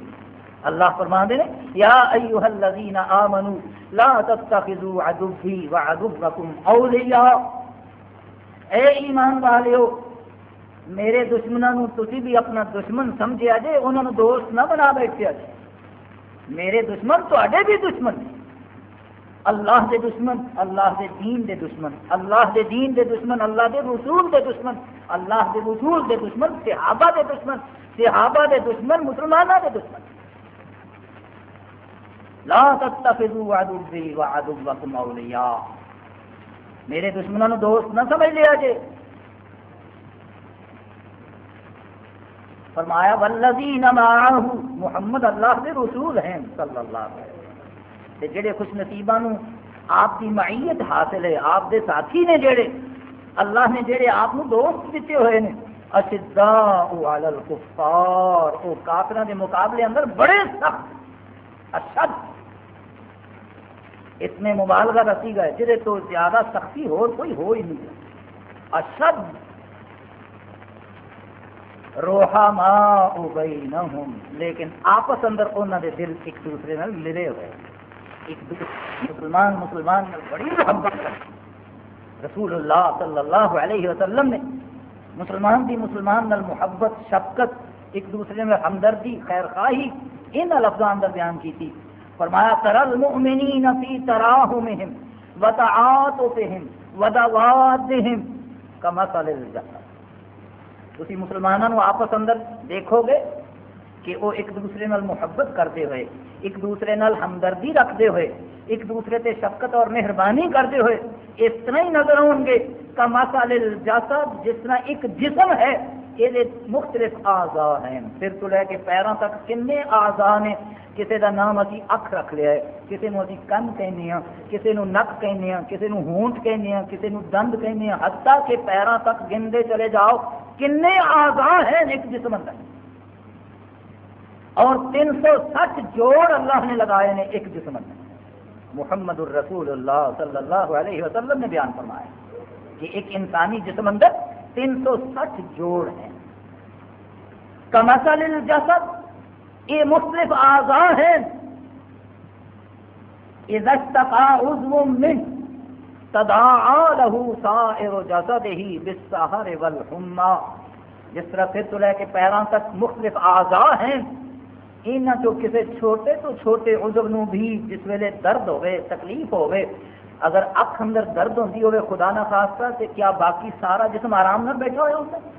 B: اللہ فرما دے یا ایوہ الذین آمنو لا تتخذو عدو بھی وعدو بکم اولیاء ایمان والے ہو میرے دشمنوں بھی اپنا دشمن سمجھا جی انہوں نے دوست نہ بنا بیٹھے جی میرے دشمن تے بھی دشمن اللہ دے دشمن اللہ دے دین دے دشمن اللہ دے دین دے دشمن اللہ دے رسول دے دشمن اللہ دے رسول دے دشمن صحابہ دے دشمن صحابہ دے دشمن مسلمانوں دے دشمن لا تتخذوا میرے دشمنوں دوست نہ سمجھ لیا جی فرمایا والذین معاہ محمد اللہ کے رسول ہیں صلی اللہ علیہ وسلم جڑے خوش نصیباں نو آپ کی معیت حاصل ہے آپ دے ساتھی نے جڑے اللہ نے جڑے آپ نو دوست دیتے ہوئے نے اشداء علی الکفار او کافراں دے مقابلے اندر بڑے سخت اشد اس میں مبالغہ رسی گئے جہے تو زیادہ سختی اور کوئی ہو ہی نہیں اشد روحا ماں گئی نہ لیکن آپس اندر انہوں دل ایک دوسرے نال لڑے ہوئے ایک دوسرے مسلمان مسلمان بڑی محبت رسول اللہ صلی اللہ علیہ وسلم نے مسلمان دی مسلمان نال محبت شبکت ایک دوسرے میں ہمدردی خیر خواہی ان لفظوں اندر بیان کی تھی فرمایا ترل مؤمنین فی تراہمہم وتعاطفہم ودوادہم کما سالے رجال تھی مسلمانوں آپس اندر دیکھو گے کہ وہ ایک دوسرے نال محبت کرتے ہوئے ایک دوسرے نال ہمدردی رکھتے ہوئے ایک دوسرے تے شفقت اور مہربانی کرتے ہوئے اس طرح ہی نظر آؤ گے کما سال جاسا جس طرح ایک جسم ہے یہ مختلف آزاد ہیں سر تو لے کے پیروں تک کنے آزاد نے کسی کا نام ابھی اکھ رکھ لیا ہے کسی نے ابھی کن کہنے ہاں کسی نے نک کہنے ہاں کسی نے ہونٹ کہنے ہاں کسی نے دند کہنے ہاں ہتا کہ پیروں تک گنتے چلے جاؤ کنے آگاہ ہیں ایک جسم اندر اور تین سو سٹھ جوڑ اللہ نے لگائے ہیں ایک جسم اندر محمد الرسول اللہ صلی اللہ علیہ وسلم نے بیان فرمایا کہ ایک انسانی جسم اندر تین سو سٹھ جوڑ ہیں کمسل الجسد جسد یہ مختلف آزا ہیں من تدا لہو سا جزا دہی بسر جس طرح پھر تو لے کے پیروں تک مختلف آزا ہیں ان چو کسی چھوٹے تو چھوٹے عزب نو بھی جس ویلے درد ہوئے تکلیف ہوئے اگر اکھ اندر درد ہوتی ہوئے خدا نہ خاصتا تو کیا باقی سارا جسم آرام نہ بیٹھا ہوا ہوتا ہے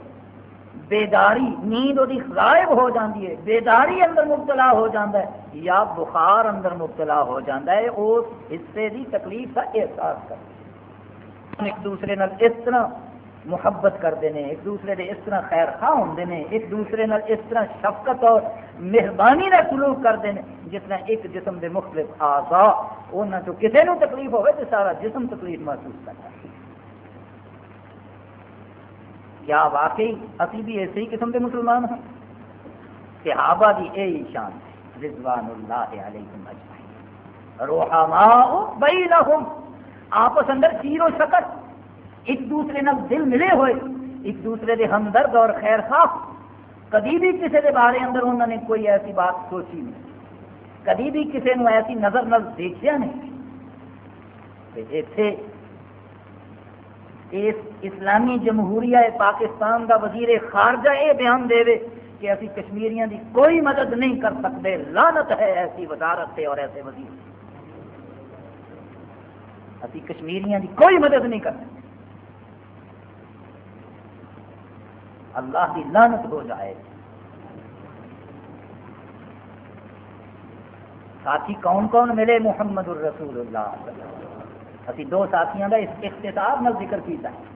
B: بیداری نیند وہ غائب ہو جاتی ہے بیداری اندر مبتلا ہو جاتا ہے یا بخار اندر مبتلا ہو جاتا ہے اس حصے کی تکلیف کا احساس کرتے ایک دوسرے نال اس طرح محبت کرتے ہیں ایک دوسرے کے اس طرح خیر خواہ ہوں نے ایک دوسرے نال اس طرح شفقت اور مہربانی کا سلوک کرتے ہیں جس طرح ایک جسم کے مختلف آسا چ کسی نے تکلیف ہوئے تو سارا جسم تکلیف محسوس کرتا ہے کیا واقعی اسی بھی ایسے ہی قسم کے مسلمان ہیں صحابہ دی یہی شان ہے رضوان اللہ علیہم اجمعین روحماء بینہم آپس اندر چیر و شکر ایک دوسرے نال دل ملے ہوئے ایک دوسرے دے ہمدرد اور خیر خاص کبھی بھی کسی دے بارے اندر انہوں نے کوئی ایسی بات سوچی نہیں کبھی بھی کسی نے ایسی نظر نظر دیکھا نہیں اتنے اسلامی جمہوریہ پاکستان کا وزیر خارجہ یہ بیان دے کہ ابھی کشمیریوں کی کوئی مدد نہیں کر سکتے لانت ہے ایسی وزارت سے اور ایسے وزیر ابھی کشمیریوں کی کوئی مدد نہیں کر سکتے اللہ کی لانت ہو جائے ساتھی کون کون ملے محمد الرسول اللہ ابھی دو ساتھیوں کا اس اقتصاد ذکر کیتا ہے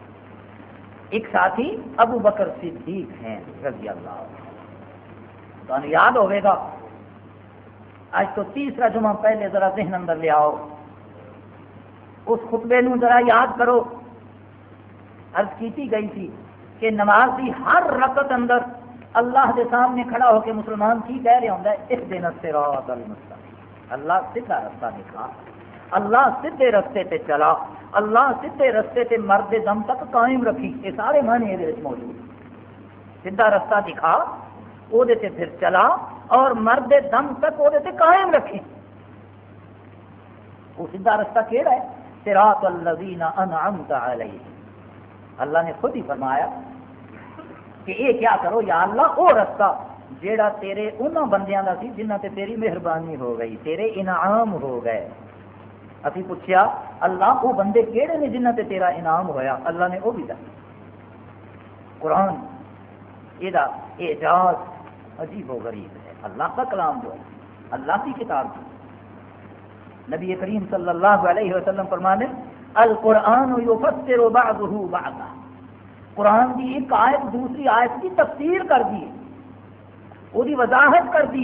B: ایک ساتھی ابو بکر صدیق ہیں رضی اللہ ہے یاد ہوئے گا آج تو تیسرا جمعہ پہلے ذرا ذہن اندر لے آؤ اس خطبے نو ذرا یاد کرو عرض کیتی گئی تھی کہ نماز کی ہر رقت اندر اللہ کے سامنے کھڑا ہو کے مسلمان کی کہہ رہے ہوں اس دن سے اللہ سیدھا رستہ دکھا اللہ سیدھے رستے پہ چلا اللہ سیدھے رستے پہ مرد دم تک قائم رکھی یہ سارے معنی یہ موجود سیدھا رستہ دکھا وہ پھر چلا اور مرد دم تک وہ قائم رکھی وہ سیدھا رستہ کہڑا ہے سراط الذین انعمت علیہ اللہ نے خود ہی فرمایا کہ یہ کیا کرو یا اللہ وہ رستہ جیڑا تیرے انہوں بندیاں دا سی جنہ تے تیری مہربانی ہو گئی تیرے انعام ہو گئے ابھی پوچھیا اللہ وہ بندے کہڑے نے جنہ تے تیرا انعام ہویا اللہ نے وہ بھی دس قرآن یہ اعجاز عجیب و غریب ہے اللہ کا کلام جو ہے اللہ کی کتاب جو نبی کریم صلی اللہ علیہ وسلم فرمانے القرآن بعضا قرآن کی ایک آیت دوسری آیت کی تفسیر کر دی وضاحت کر دی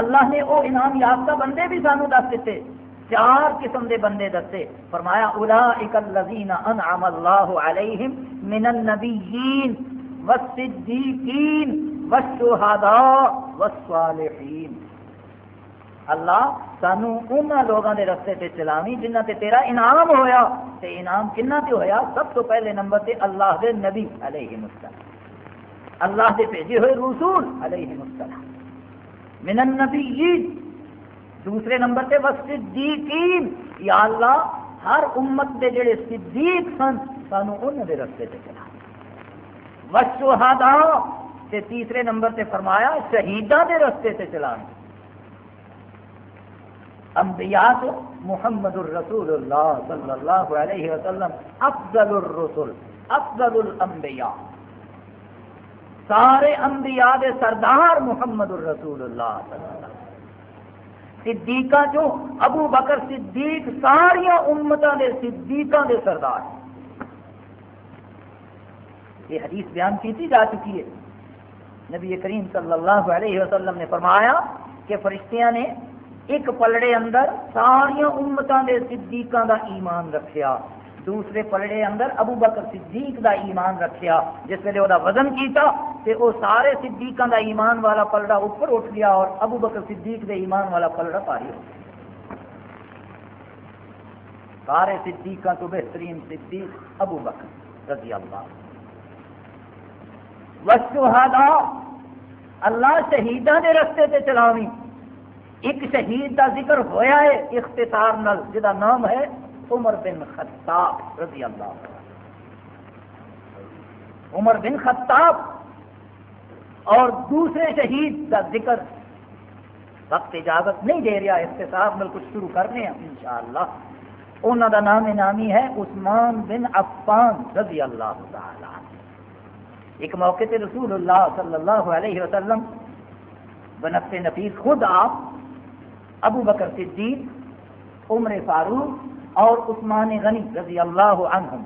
B: اللہ نے وہ انعام یافتہ بندے بھی سانو دس دیتے چار قسم دے بندے دسے فرمایا اولئک الذین انعم اللہ علیہم من النبیین والصدیقین والشہداء والصالحین اللہ سانو انہاں لوگوں دے رستے پہ چلاویں جنہ تے تیرا انعام ہویا تے انعام کنا تے ہویا سب تو پہلے نمبر تے اللہ دے نبی علیہ السلام اللہ دے بھیجے ہوئے رسول علیہ السلام من النبیین دوسرے نمبر تے وصدیقین یا اللہ ہر امت دے جڑے صدیق سن سانو انہوں دے رستے تے چلا وشہدا تے تیسرے نمبر تے فرمایا شہیداں دے رستے تے چلان انبیاء تو محمد الرسول اللہ صلی اللہ علیہ وسلم افضل الرسل افضل الانبیاء سارے انبیاء دے سردار محمد الرسول اللہ صلی اللہ علیہ صدیقہ جو ابو بکر صدیق ساریا امتوں دے صدیقہ دے سردار یہ حدیث بیان کیتی جا چکی ہے نبی کریم صلی اللہ علیہ وسلم نے فرمایا کہ فرشتیاں نے ایک پلڑے اندر ساریا امتوں دے صدیقہ دا ایمان رکھیا دوسرے پلڑے اندر ابو بکر صدیق دا ایمان رکھیا جس ویلے وہ وزن کیتا تے وہ سارے صدیقاں دا ایمان والا پلڑا اوپر اٹھ گیا اور ابو بکر صدیق دے ایمان والا پلڑا پاری ہو سارے صدیقاں تو بہترین صدیق ابو بکر رضی اللہ وشہدا اللہ شہیداں دے رستے تے چلاویں ایک شہید دا ذکر ہویا ہے اختصار نال جدا نام ہے عمر بن خطاب رضی اللہ عنہ عمر بن خطاب اور دوسرے شہید کا ذکر وقت اجازت نہیں دے رہا میں کچھ شروع کر رہے ہیں ان شاء اللہ انہوں کا نام نامی ہے عثمان بن عفان رضی اللہ تعالی ایک موقع تے رسول اللہ صلی اللہ علیہ وسلم بنفس نفیس خود آپ ابو بکر صدیق عمر فاروق اور عثمان غنی رضی اللہ عنہم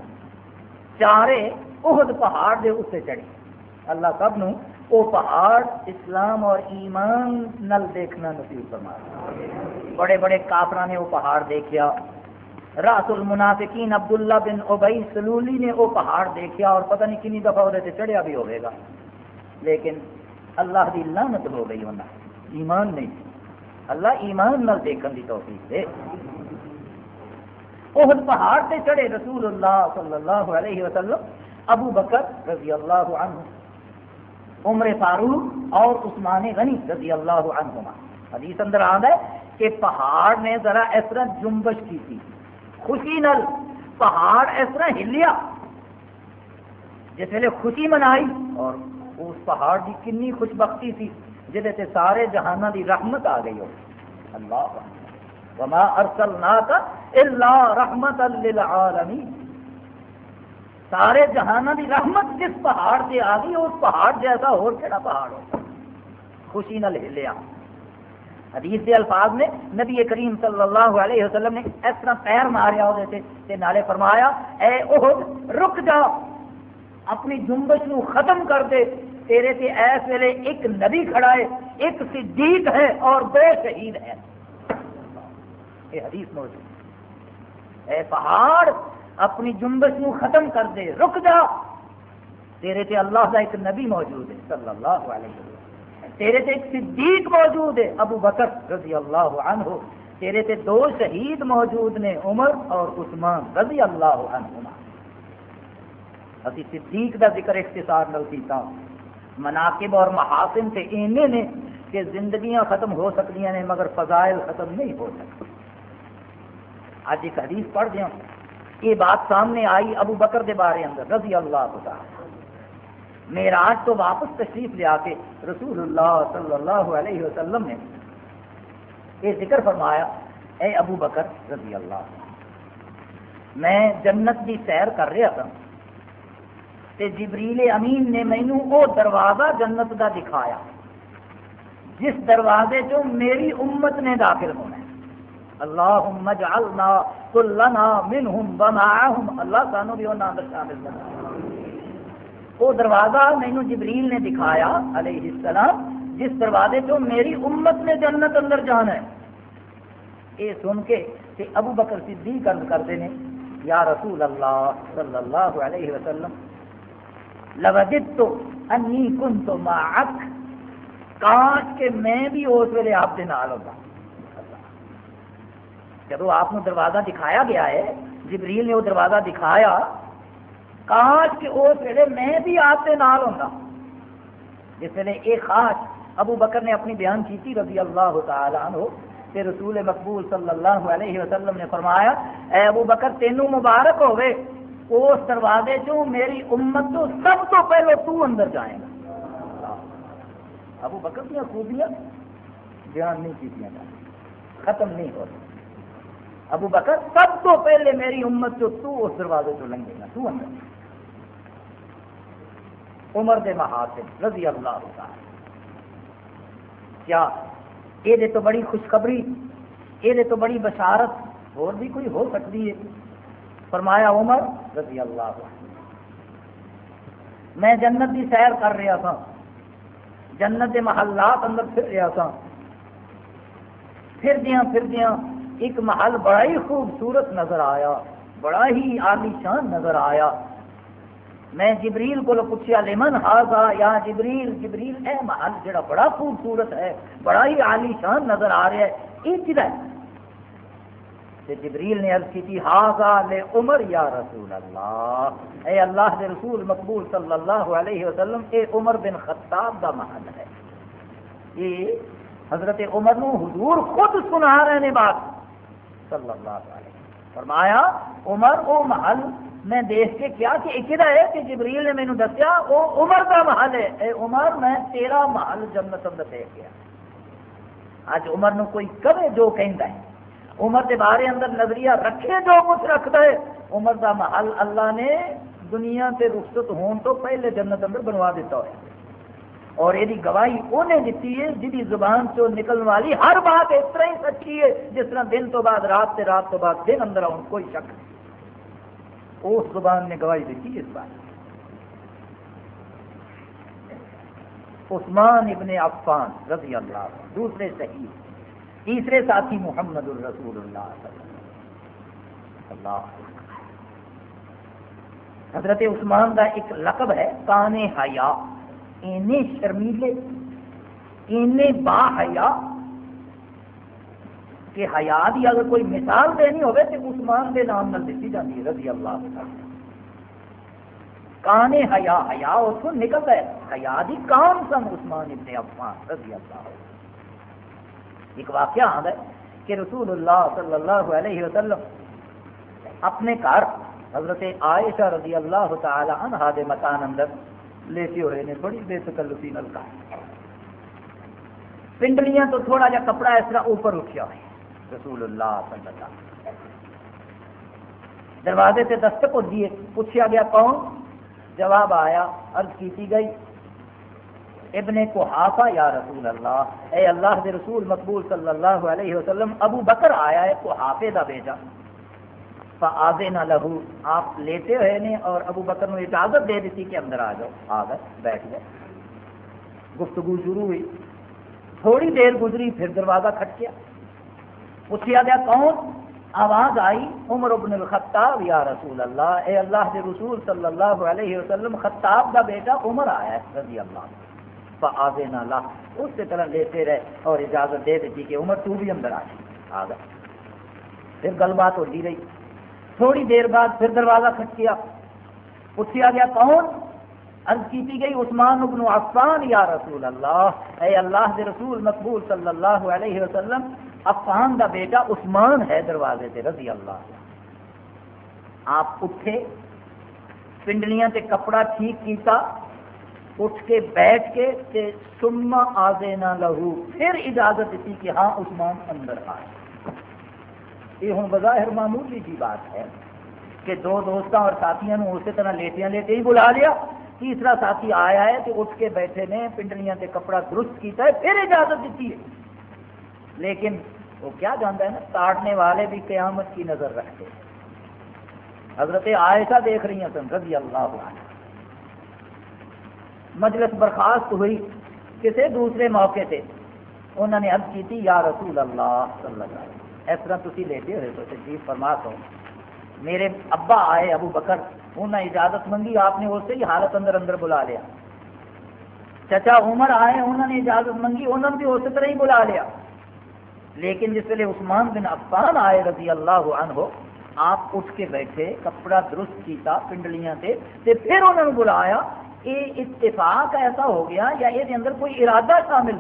B: چارے اہد پہاڑ دے اسے چڑھے اللہ سب نو او پہاڑ اسلام اور ایمان نل دیکھنا نصیب فرما بڑے بڑے کافرا نے او پہاڑ دیکھیا رات المنافقین عبداللہ بن ابئی سلولی نے او پہاڑ دیکھیا اور پتہ نہیں کنی دفعہ وہ چڑھیا بھی ہوئے گا لیکن اللہ کی لانت ہو گئی انہیں ایمان نہیں اللہ ایمان نل دیکھن دی توفیق دے اہد پہاڑ سے چڑھے رسول اللہ صلی اللہ علیہ وسلم ابو بکر رضی اللہ عنہ عمر فاروق اور عثمان غنی رضی اللہ عنہما حدیث اندر آد ہے کہ پہاڑ نے ذرا اس طرح جنبش کی تھی خوشی نل پہاڑ اس طرح ہلیا جس ویلے خوشی منائی اور اس پہاڑ کی کنی خوش بختی تھی جہاں سے سارے جہانوں کی رحمت آ گئی ہو اللہ عنہ. وما ارسلناك الا اللہ رحمت للعالمین سارے جہانہ بھی رحمت جس پہاڑ سے آ گئی اس پہاڑ جیسا اور کہڑا پہاڑ ہو خوشی نہ لے لیا حدیث کے الفاظ نے نبی کریم صلی اللہ علیہ وسلم نے اس طرح پیر ماریا ہو دیتے تے نالے فرمایا اے احد رک جا اپنی جنبش نو ختم کر دے تیرے تے ایس ویلے ایک نبی کھڑا ہے ایک صدیق ہے اور دو شہید ہے یہ حدیث موجود اے پہاڑ اپنی جنبش نو ختم کر دے رک جا تیرے تے اللہ ایک نبی موجود ہے صلی اللہ علیہ وسلم تیرے تے ایک صدیق موجود ہے ابو بکر رضی اللہ عنہ تیرے تے دو شہید موجود نے عمر اور عثمان رضی اللہ ابھی صدیق کا ذکر اختصار کیتا مناقب اور محاسم تے اینے نے کہ زندگیاں ختم ہو سکتی ہیں مگر فضائل ختم نہیں ہو سکتی اج ایک حدیث پڑھ دیا یہ بات سامنے آئی ابو بکر دے بارے اندر رضی اللہ تعالی میرا آج تو واپس تشریف لیا کے رسول اللہ صلی اللہ علیہ وسلم نے یہ ذکر فرمایا اے ابو بکر رضی اللہ میں جنت کی سیر کر رہا تھا تے جبریل امین نے مینو وہ دروازہ جنت کا دکھایا جس دروازے چ میری امت نے داخل ہونا ہے اللہم اجعلنا کلنا منہم ومعاہم اللہ سانو بھی انہاں اندر شامل کرنا وہ دروازہ مینو جبریل نے دکھایا علیہ السلام جس دروازے جو میری امت نے جنت اندر جانا ہے یہ سن کے کہ ابو بکر صدیق عرض کرتے ہیں یا رسول اللہ صلی اللہ علیہ وسلم لوجدت انی کنت معک کاش کہ میں بھی اس ویلے آپ دے نال ہوں جب آپ دروازہ دکھایا گیا ہے جبریل نے وہ دروازہ دکھایا کاش کہ اس ویلے میں بھی آپ کے نال ہوں جس نے یہ خاص ابو بکر نے اپنی بیان کی رضی اللہ تعالیٰ عنہ پھر رسول مقبول صلی اللہ علیہ وسلم نے فرمایا اے ابو بکر تینوں مبارک ہوئے اس دروازے جو میری امت تو سب تو پہلے اندر جائے گا ابو بکر کی خوبیاں بیان نہیں کی ختم نہیں ہو رہی ابو بکر سب تو پہلے میری اندر چو دے محاسن رضی اللہ کیا یہ تو بڑی خوشخبری یہ تو بڑی بشارت اور بھی کوئی ہو سکتی ہے فرمایا عمر رضی اللہ میں جنت کی سیر کر رہا تھا جنت کے محلات اندر پھر رہا تھا پھر دیا دیاں ایک محل بڑا ہی خوبصورت نظر آیا بڑا ہی شان نظر آیا میں جبریل کو پوچھا لمن یا جبریل جبریل اے محل جڑا بڑا خوبصورت ہے بڑا ہی شان نظر آ رہا ہے یہ ہے جبریل نے عرض کی لے عمر یا رسول اللہ اے اللہ رسول مقبول صلی اللہ علیہ وسلم اے عمر بن خطاب دا محل ہے یہ حضرت عمر نو حضور خود سنا رہے ہیں بات صلی اللہ علیہ وسلم فرمایا عمر او محل میں دیکھ کے کیا کہ ایک دا ہے کہ جبریل نے مینو دسیا وہ عمر کا محل ہے اے عمر میں تیرا محل جنت اندر دیکھ گیا اج عمر نو کوئی کبھی جو کہندا ہے عمر دے بارے اندر نظریہ رکھے جو کچھ رکھتا ہے عمر دا محل اللہ نے دنیا تے رخصت ہون تو پہلے جنت اندر بنوا دیتا ہوئے اور یہ یعنی گواہی انہیں دیتی ہے جی زبان چو نکلنے والی ہر بات اس طرح ہی سچی ہے جس طرح دن تو بعد رات سے رات تو بعد دن اندر کوئی شک نہیں اس زبان نے گواہی دیتی اس بات عثمان ابن عفان رضی اللہ دوسرے شہید تیسرے ساتھی محمد ال رضول اللہ حضرت عثمان کا ایک لقب ہے کان حیا اینے شرمیلے اینے با حیا کہ حیا دی اگر کوئی مثال دینی ہوے تو عثمان دے نام نہ دیتی جاندی ہے رضی اللہ تعالی کان حیا حیا اتوں نکل ہے حیا دی کام سن عثمان ابن عفان رضی اللہ عنہ ایک واقعہ آندا ہے کہ رسول اللہ صلی اللہ علیہ وسلم اپنے گھر حضرت عائشہ رضی اللہ تعالی عنہ دے مکان اندر لے کے ہوئے نے بڑی بے نل نلکا پنڈلیاں تو تھوڑا جا کپڑا اس طرح اوپر ہوئے رسول اللہ اللہ صلی دروازے سے دستک ہوتی ہے پوچھا گیا کون جواب آیا عرض کی گئی ابن ابنفا یا رسول اللہ اے اللہ رسول مقبول صلی اللہ علیہ وسلم ابو بکر آیا ہے کو بیجا فا نہ لہو آپ لیتے ہوئے نے اور ابو بکر نے اجازت دے دیتی کہ اندر آ جاؤ آ گئے بیٹھ گئے
A: گفتگو شروع
B: ہوئی تھوڑی دیر گزری پھر دروازہ کھٹ گیا کون آواز آئی عمر ابن الخطاب یا رسول اللہ اے اللہ کے رسول صلی اللہ علیہ وسلم خطاب کا بیٹا عمر آیا رضی اللہ فا آز اس سے طرح لیتے رہے اور اجازت دے دیتی کہ عمر تو بھی اندر آ جائے آ گئے پھر گل بات ہوتی رہی تھوڑی دیر بعد پھر دروازہ کھٹ گیا اٹھیا گیا کون کی گئی عثمان عفان یا رسول اللہ اے اللہ دے رسول مقبول صلی اللہ علیہ وسلم عفان دا بیٹا عثمان ہے دروازے دے رضی اللہ آپ اٹھے پنڈلیاں تے کپڑا ٹھیک کیتا اٹھ کے بیٹھ کے سما آ نہ لہو پھر اجازت دیتی کہ ہاں عثمان اندر آئے یہ ہوں بظاہر معمولی کی بات ہے کہ دو دوست اور ساتھیوں نے اسی طرح لیٹیاں لے ہی بلا لیا تیسرا ساتھی آیا ہے تو اٹھ کے بیٹھے نے پنڈلیاں کپڑا درست کیتا ہے پھر اجازت دیتی ہے لیکن وہ کیا جانتا ہے نا تاڑنے والے بھی قیامت کی نظر رکھتے ہیں حضرت عائشہ دیکھ رہی ہیں سن رضی اللہ عنہ مجلس برخاست ہوئی کسی دوسرے موقع سے انہوں نے اب کی تھی یا رسول اللہ صلی اللہ علیہ وسلم اس طرح تھی لے ہوئے تو تشریف فرما تو میرے ابا آئے ابو بکر انہوں نے اجازت منگی آپ نے اسی حالت ہی حالت بلا لیا چچا عمر آئے انہوں نے اجازت منگی انہوں نے بھی اسی طرح ہی بلا لیا لیکن جس ویلے عثمان بن عفان آئے رضی اللہ عنہ آپ اٹھ کے بیٹھے کپڑا درست کیا پنڈلیاں سے پھر انہوں نے بلایا یہ اتفاق ایسا ہو گیا یا یہ اندر کوئی ارادہ شامل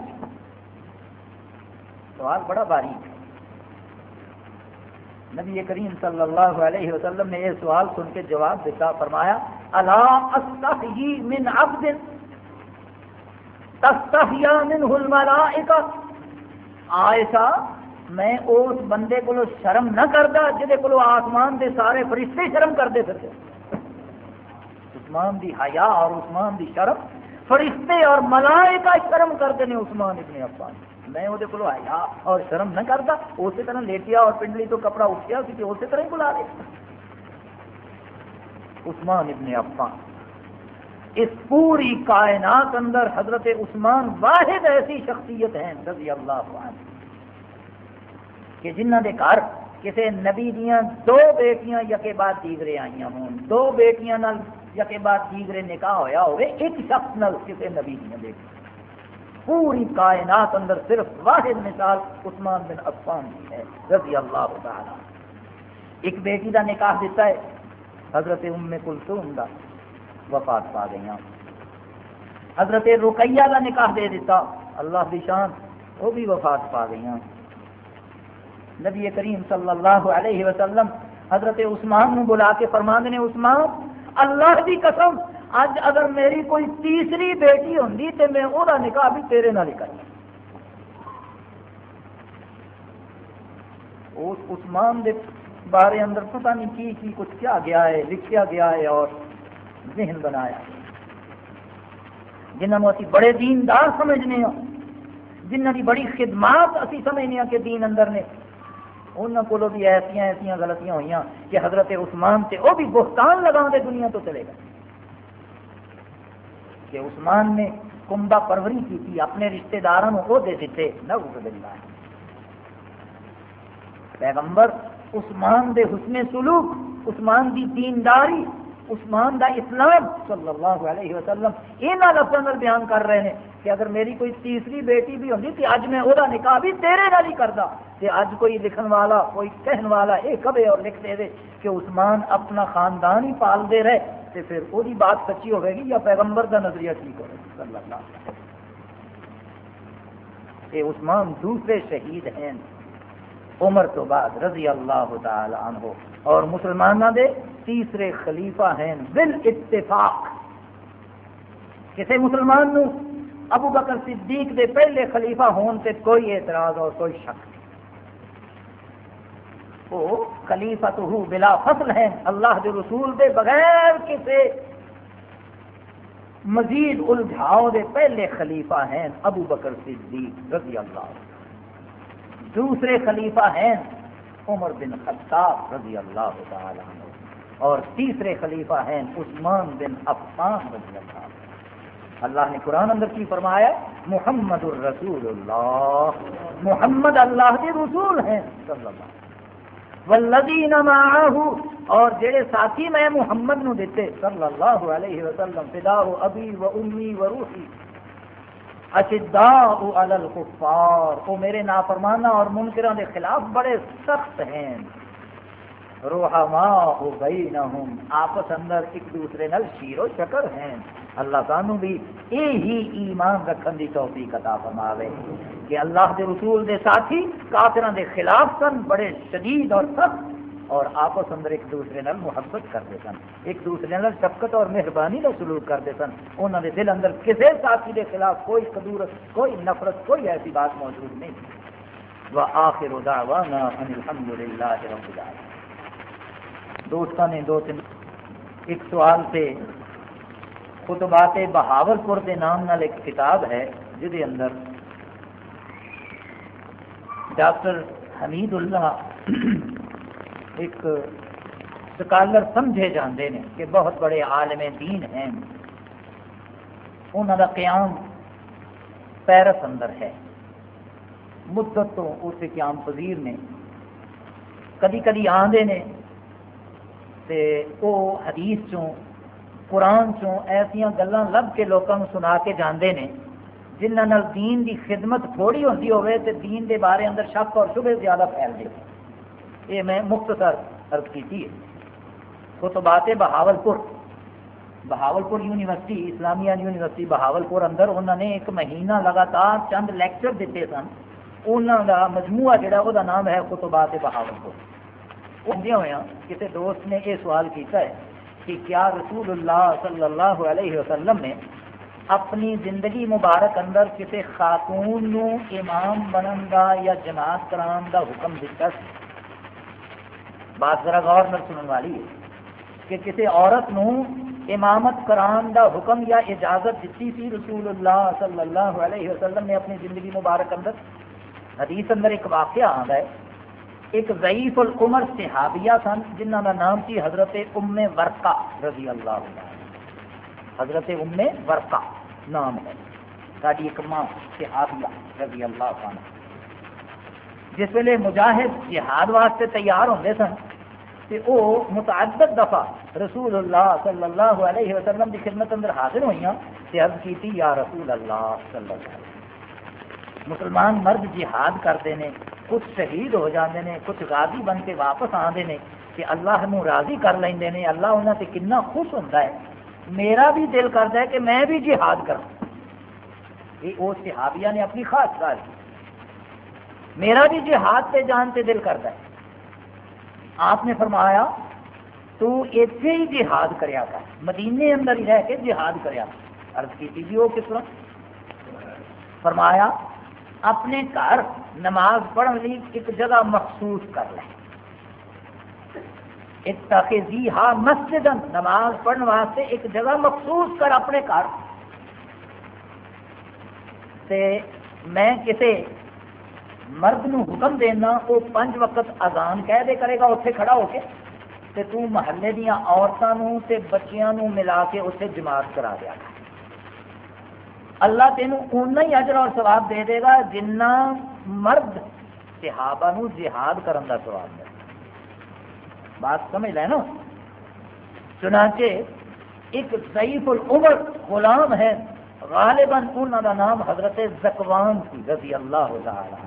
B: سوال بڑا باریک ہے نبی کریم صلی اللہ علیہ وسلم نے یہ سوال سن کے جواب دیتا فرمایا من عبد منه آئشہ میں اس بندے کو شرم نہ کرتا جہے کو آسمان دے سارے فرشتے شرم کرتے پھرتے عثمان دی حیا اور عثمان دی شرم فرشتے اور ملائکہ شرم کرتے ہیں عثمان ابن عبان میں وہ کو آیا اور شرم نہ کرتا اسی طرح لیٹیا اور پنڈلی تو کپڑا اٹھیا کیونکہ اسی طرح ہی بلا رہے عثمان ابن عفان اس پوری کائنات اندر حضرت عثمان واحد ایسی شخصیت ہیں رضی اللہ عنہ کہ جنہ دے گھر کسی نبی دیاں دو بیٹیاں یکے بعد دیگرے آئی ہون دو بیٹیاں نال یکے بعد دیگرے نکاح ہویا ہوئے ایک شخص نال کسی نبی دیاں بیٹیاں پوری کائنات اندر صرف واحد مثال عثمان بن عفان کی ہے رضی اللہ تعالی ایک بیٹی کا نکاح دیتا ہے حضرت ام کلثوم کا وفات پا گئی حضرت رقیہ کا نکاح دے دیتا اللہ کی شان وہ بھی وفات پا گئی نبی کریم صلی اللہ علیہ وسلم حضرت عثمان نو بلا کے فرما نے عثمان اللہ کی قسم اج اگر میری کوئی تیسری بیٹی ہوں تو میں وہ نکاح بھی تیرے نال اس عثمان دے بارے اندر پتا نہیں کی کی کچھ کیا گیا ہے لکھیا گیا ہے اور ذہن بنایا جنہوں بڑے دیندار سمجھنے ہوں جنہ کی بڑی خدمات اسی سمجھنے ہاں کے دین اندر نے انہوں کو بھی ایسا ایسیا غلطیاں ہوئی کہ حضرت عثمان سے وہ بھی بہتان لگا کے دنیا تو چلے گئے کہ عثمان نے کنبا پروری کی تھی اپنے رشتے داروں کو دے دیتے نہ پیغمبر عثمان دے حسن سلوک عثمان دی دینداری عثمان دا اسلام صلی اللہ علیہ وسلم یہاں لفظوں بیان کر رہے ہیں کہ اگر میری کوئی تیسری بیٹی بھی ہوتی تھی اج میں وہ نکاح بھی تیرے نہ ہی کرتا کہ اج کوئی لکھن والا کوئی کہن والا یہ کبھی اور لکھ دے دے کہ عثمان اپنا خاندان ہی پال دے رہے تو پھر بات سچی ہوئے گی یا پیغمبر کا نظریہ ٹھیک عثمان دوسرے شہید ہیں عمر تو بعد رضی اللہ تعالی عنہ اور مسلمان دے تیسرے خلیفہ ہیں بل اتفاق کسی مسلمان نو ابو بکر صدیق دے پہلے خلیفہ ہون سے کوئی اعتراض اور کوئی شک نہیں خلیفہ تو بلا فصل ہیں اللہ رسول بغیر کسی مزید الجھاؤ پہلے خلیفہ ہیں ابو بکر صدیق رضی اللہ دوسرے خلیفہ ہیں عمر بن خطاب رضی اللہ عنہ اور تیسرے خلیفہ ہیں عثمان بن عفان رضی اللہ عنہ اللہ نے قرآن اندر کی فرمایا محمد الرسول اللہ محمد اللہ کے رسول ہیں صلی اللہ والذین معاہ اور جڑے ساتھی میں محمد نو دیتے صلی اللہ علیہ وسلم فداہ ابی و امی و روحی اشداء علی الکفار وہ میرے نافرمانہ اور منکروں کے خلاف بڑے سخت ہیں روحما ہو بینہم آپس اندر ایک دوسرے نل شیر و شکر ہیں اللہ سانو بھی یہی ایمان رکھنے کی توفیق عطا فرماوے کہ اللہ کے رسول دے ساتھی کافروں دے خلاف سن بڑے شدید اور سخت اور آپس اندر ایک دوسرے نال محبت کرتے سن ایک دوسرے نال شفقت اور مہربانی کا سلوک کرتے سن انہوں نے دل اندر کسی ساتھی کے خلاف کوئی قدورت کوئی نفرت کوئی ایسی بات موجود نہیں و آخر و دعوانا ان الحمد للہ رب العالمین دوستان نے دو تین ایک سوال سے خطبات بہاور پور کے نام نال ایک کتاب ہے جہی اندر ڈاکٹر حمید اللہ ایک سکالر سمجھے جانے کہ بہت بڑے عالم دین ہیں انہوں کا قیام پیرس اندر ہے مدت تو اس قیام پذیر نے کدی کدی آدھے نے تے او حدیث چوں قرآن چوں ایسیا گلان لب کے لوگوں سنا کے جانے نے جنہ نال دی خدمت تھوڑی ہوتی ہوئے تو دے بارے اندر شک اور شبہ زیادہ پھیل یہ میں مختصر عرض کی ہے ہے بہاول پور بہاول پور یونیورسٹی اسلامیہ یونیورسٹی بہاول پور اندر انہوں نے ایک مہینہ لگاتار چند لیکچر دیتے سن ان کا مجموعہ جڑا وہ نام ہے خطبات بہاول پور ہوا کسی دوست نے یہ سوال کیتا ہے کہ کیا رسول اللہ صلی اللہ علیہ وسلم نے اپنی زندگی مبارک اندر کسی خاتون نو امام بنن کا یا جماعت کران ذرا غور نہ سننے والی ہے کہ کسی عورت نو امامت کران کا حکم یا اجازت دیتی سی رسول اللہ صلی اللہ علیہ وسلم نے اپنی زندگی مبارک اندر حدیث اندر ایک واقعہ ہے ایک ضعیف العمر صحابیہ سن جنہ کا نام سی حضرت ام ورقا رضی اللہ عنہ حضرت ام ورقا نام ہے ساری ایک ماں صحابیہ رضی اللہ عنہ جس ویلے مجاہد جہاد واسطے تیار ہوتے سن تو وہ متعدد دفعہ رسول اللہ صلی اللہ علیہ وسلم کی خدمت اندر حاضر ہوئی عرض کی یا رسول اللہ صلی اللہ علیہ وسلم مسلمان مرد جہاد کرتے ہیں کچھ شہید ہو جاندے نے کچھ غازی بن کے واپس آندے نے کہ اللہ نو راضی کر لیں دے نے اللہ انہوں سے کنا خوش ہوں ہے میرا بھی دل کرتا ہے کہ میں بھی جہاد کر یہ وہ صحابیہ نے اپنی خاص کار کی میرا بھی جہاد پہ جان سے دل کرتا ہے آپ نے فرمایا تو اتنے ہی جہاد کریا کر مدینے اندر ہی رہ کے جہاد کریا عرض کی تھی جی وہ کس طرح فرمایا اپنے گھر نماز پڑھنے ایک جگہ مخصوص کر لیں مسجد نماز پڑھنے واسطے ایک جگہ مخصوص کر اپنے گھر میں کسی مرد نو حکم دینا وہ پنج وقت اذان کہہ دے کرے گا اتنے کھڑا ہو کے تے تو محلے دیا عورتوں بچیاں نو ملا کے اسے جماعت کرا دیا گا اللہ تین اونا ہی اجر اور ثواب دے دے گا جنا مرد صحابہ نو جہاد کرن دا ثواب بات کر نا چنانچہ ایک ضعیف العمر غلام ہے غالباً نام حضرت زکوان تھی اللہ تعالی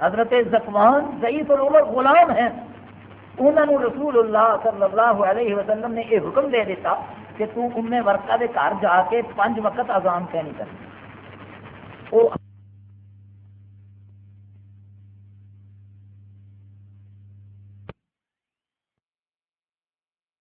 B: حضرت زکوان ضعیف العمر غلام ہے انہوں نے رسول اللہ صلی اللہ علیہ وسلم نے یہ حکم دے دیتا کہ تم تن ورکا کے گھر جا کے پانچ وقت آزان کہنی کرنی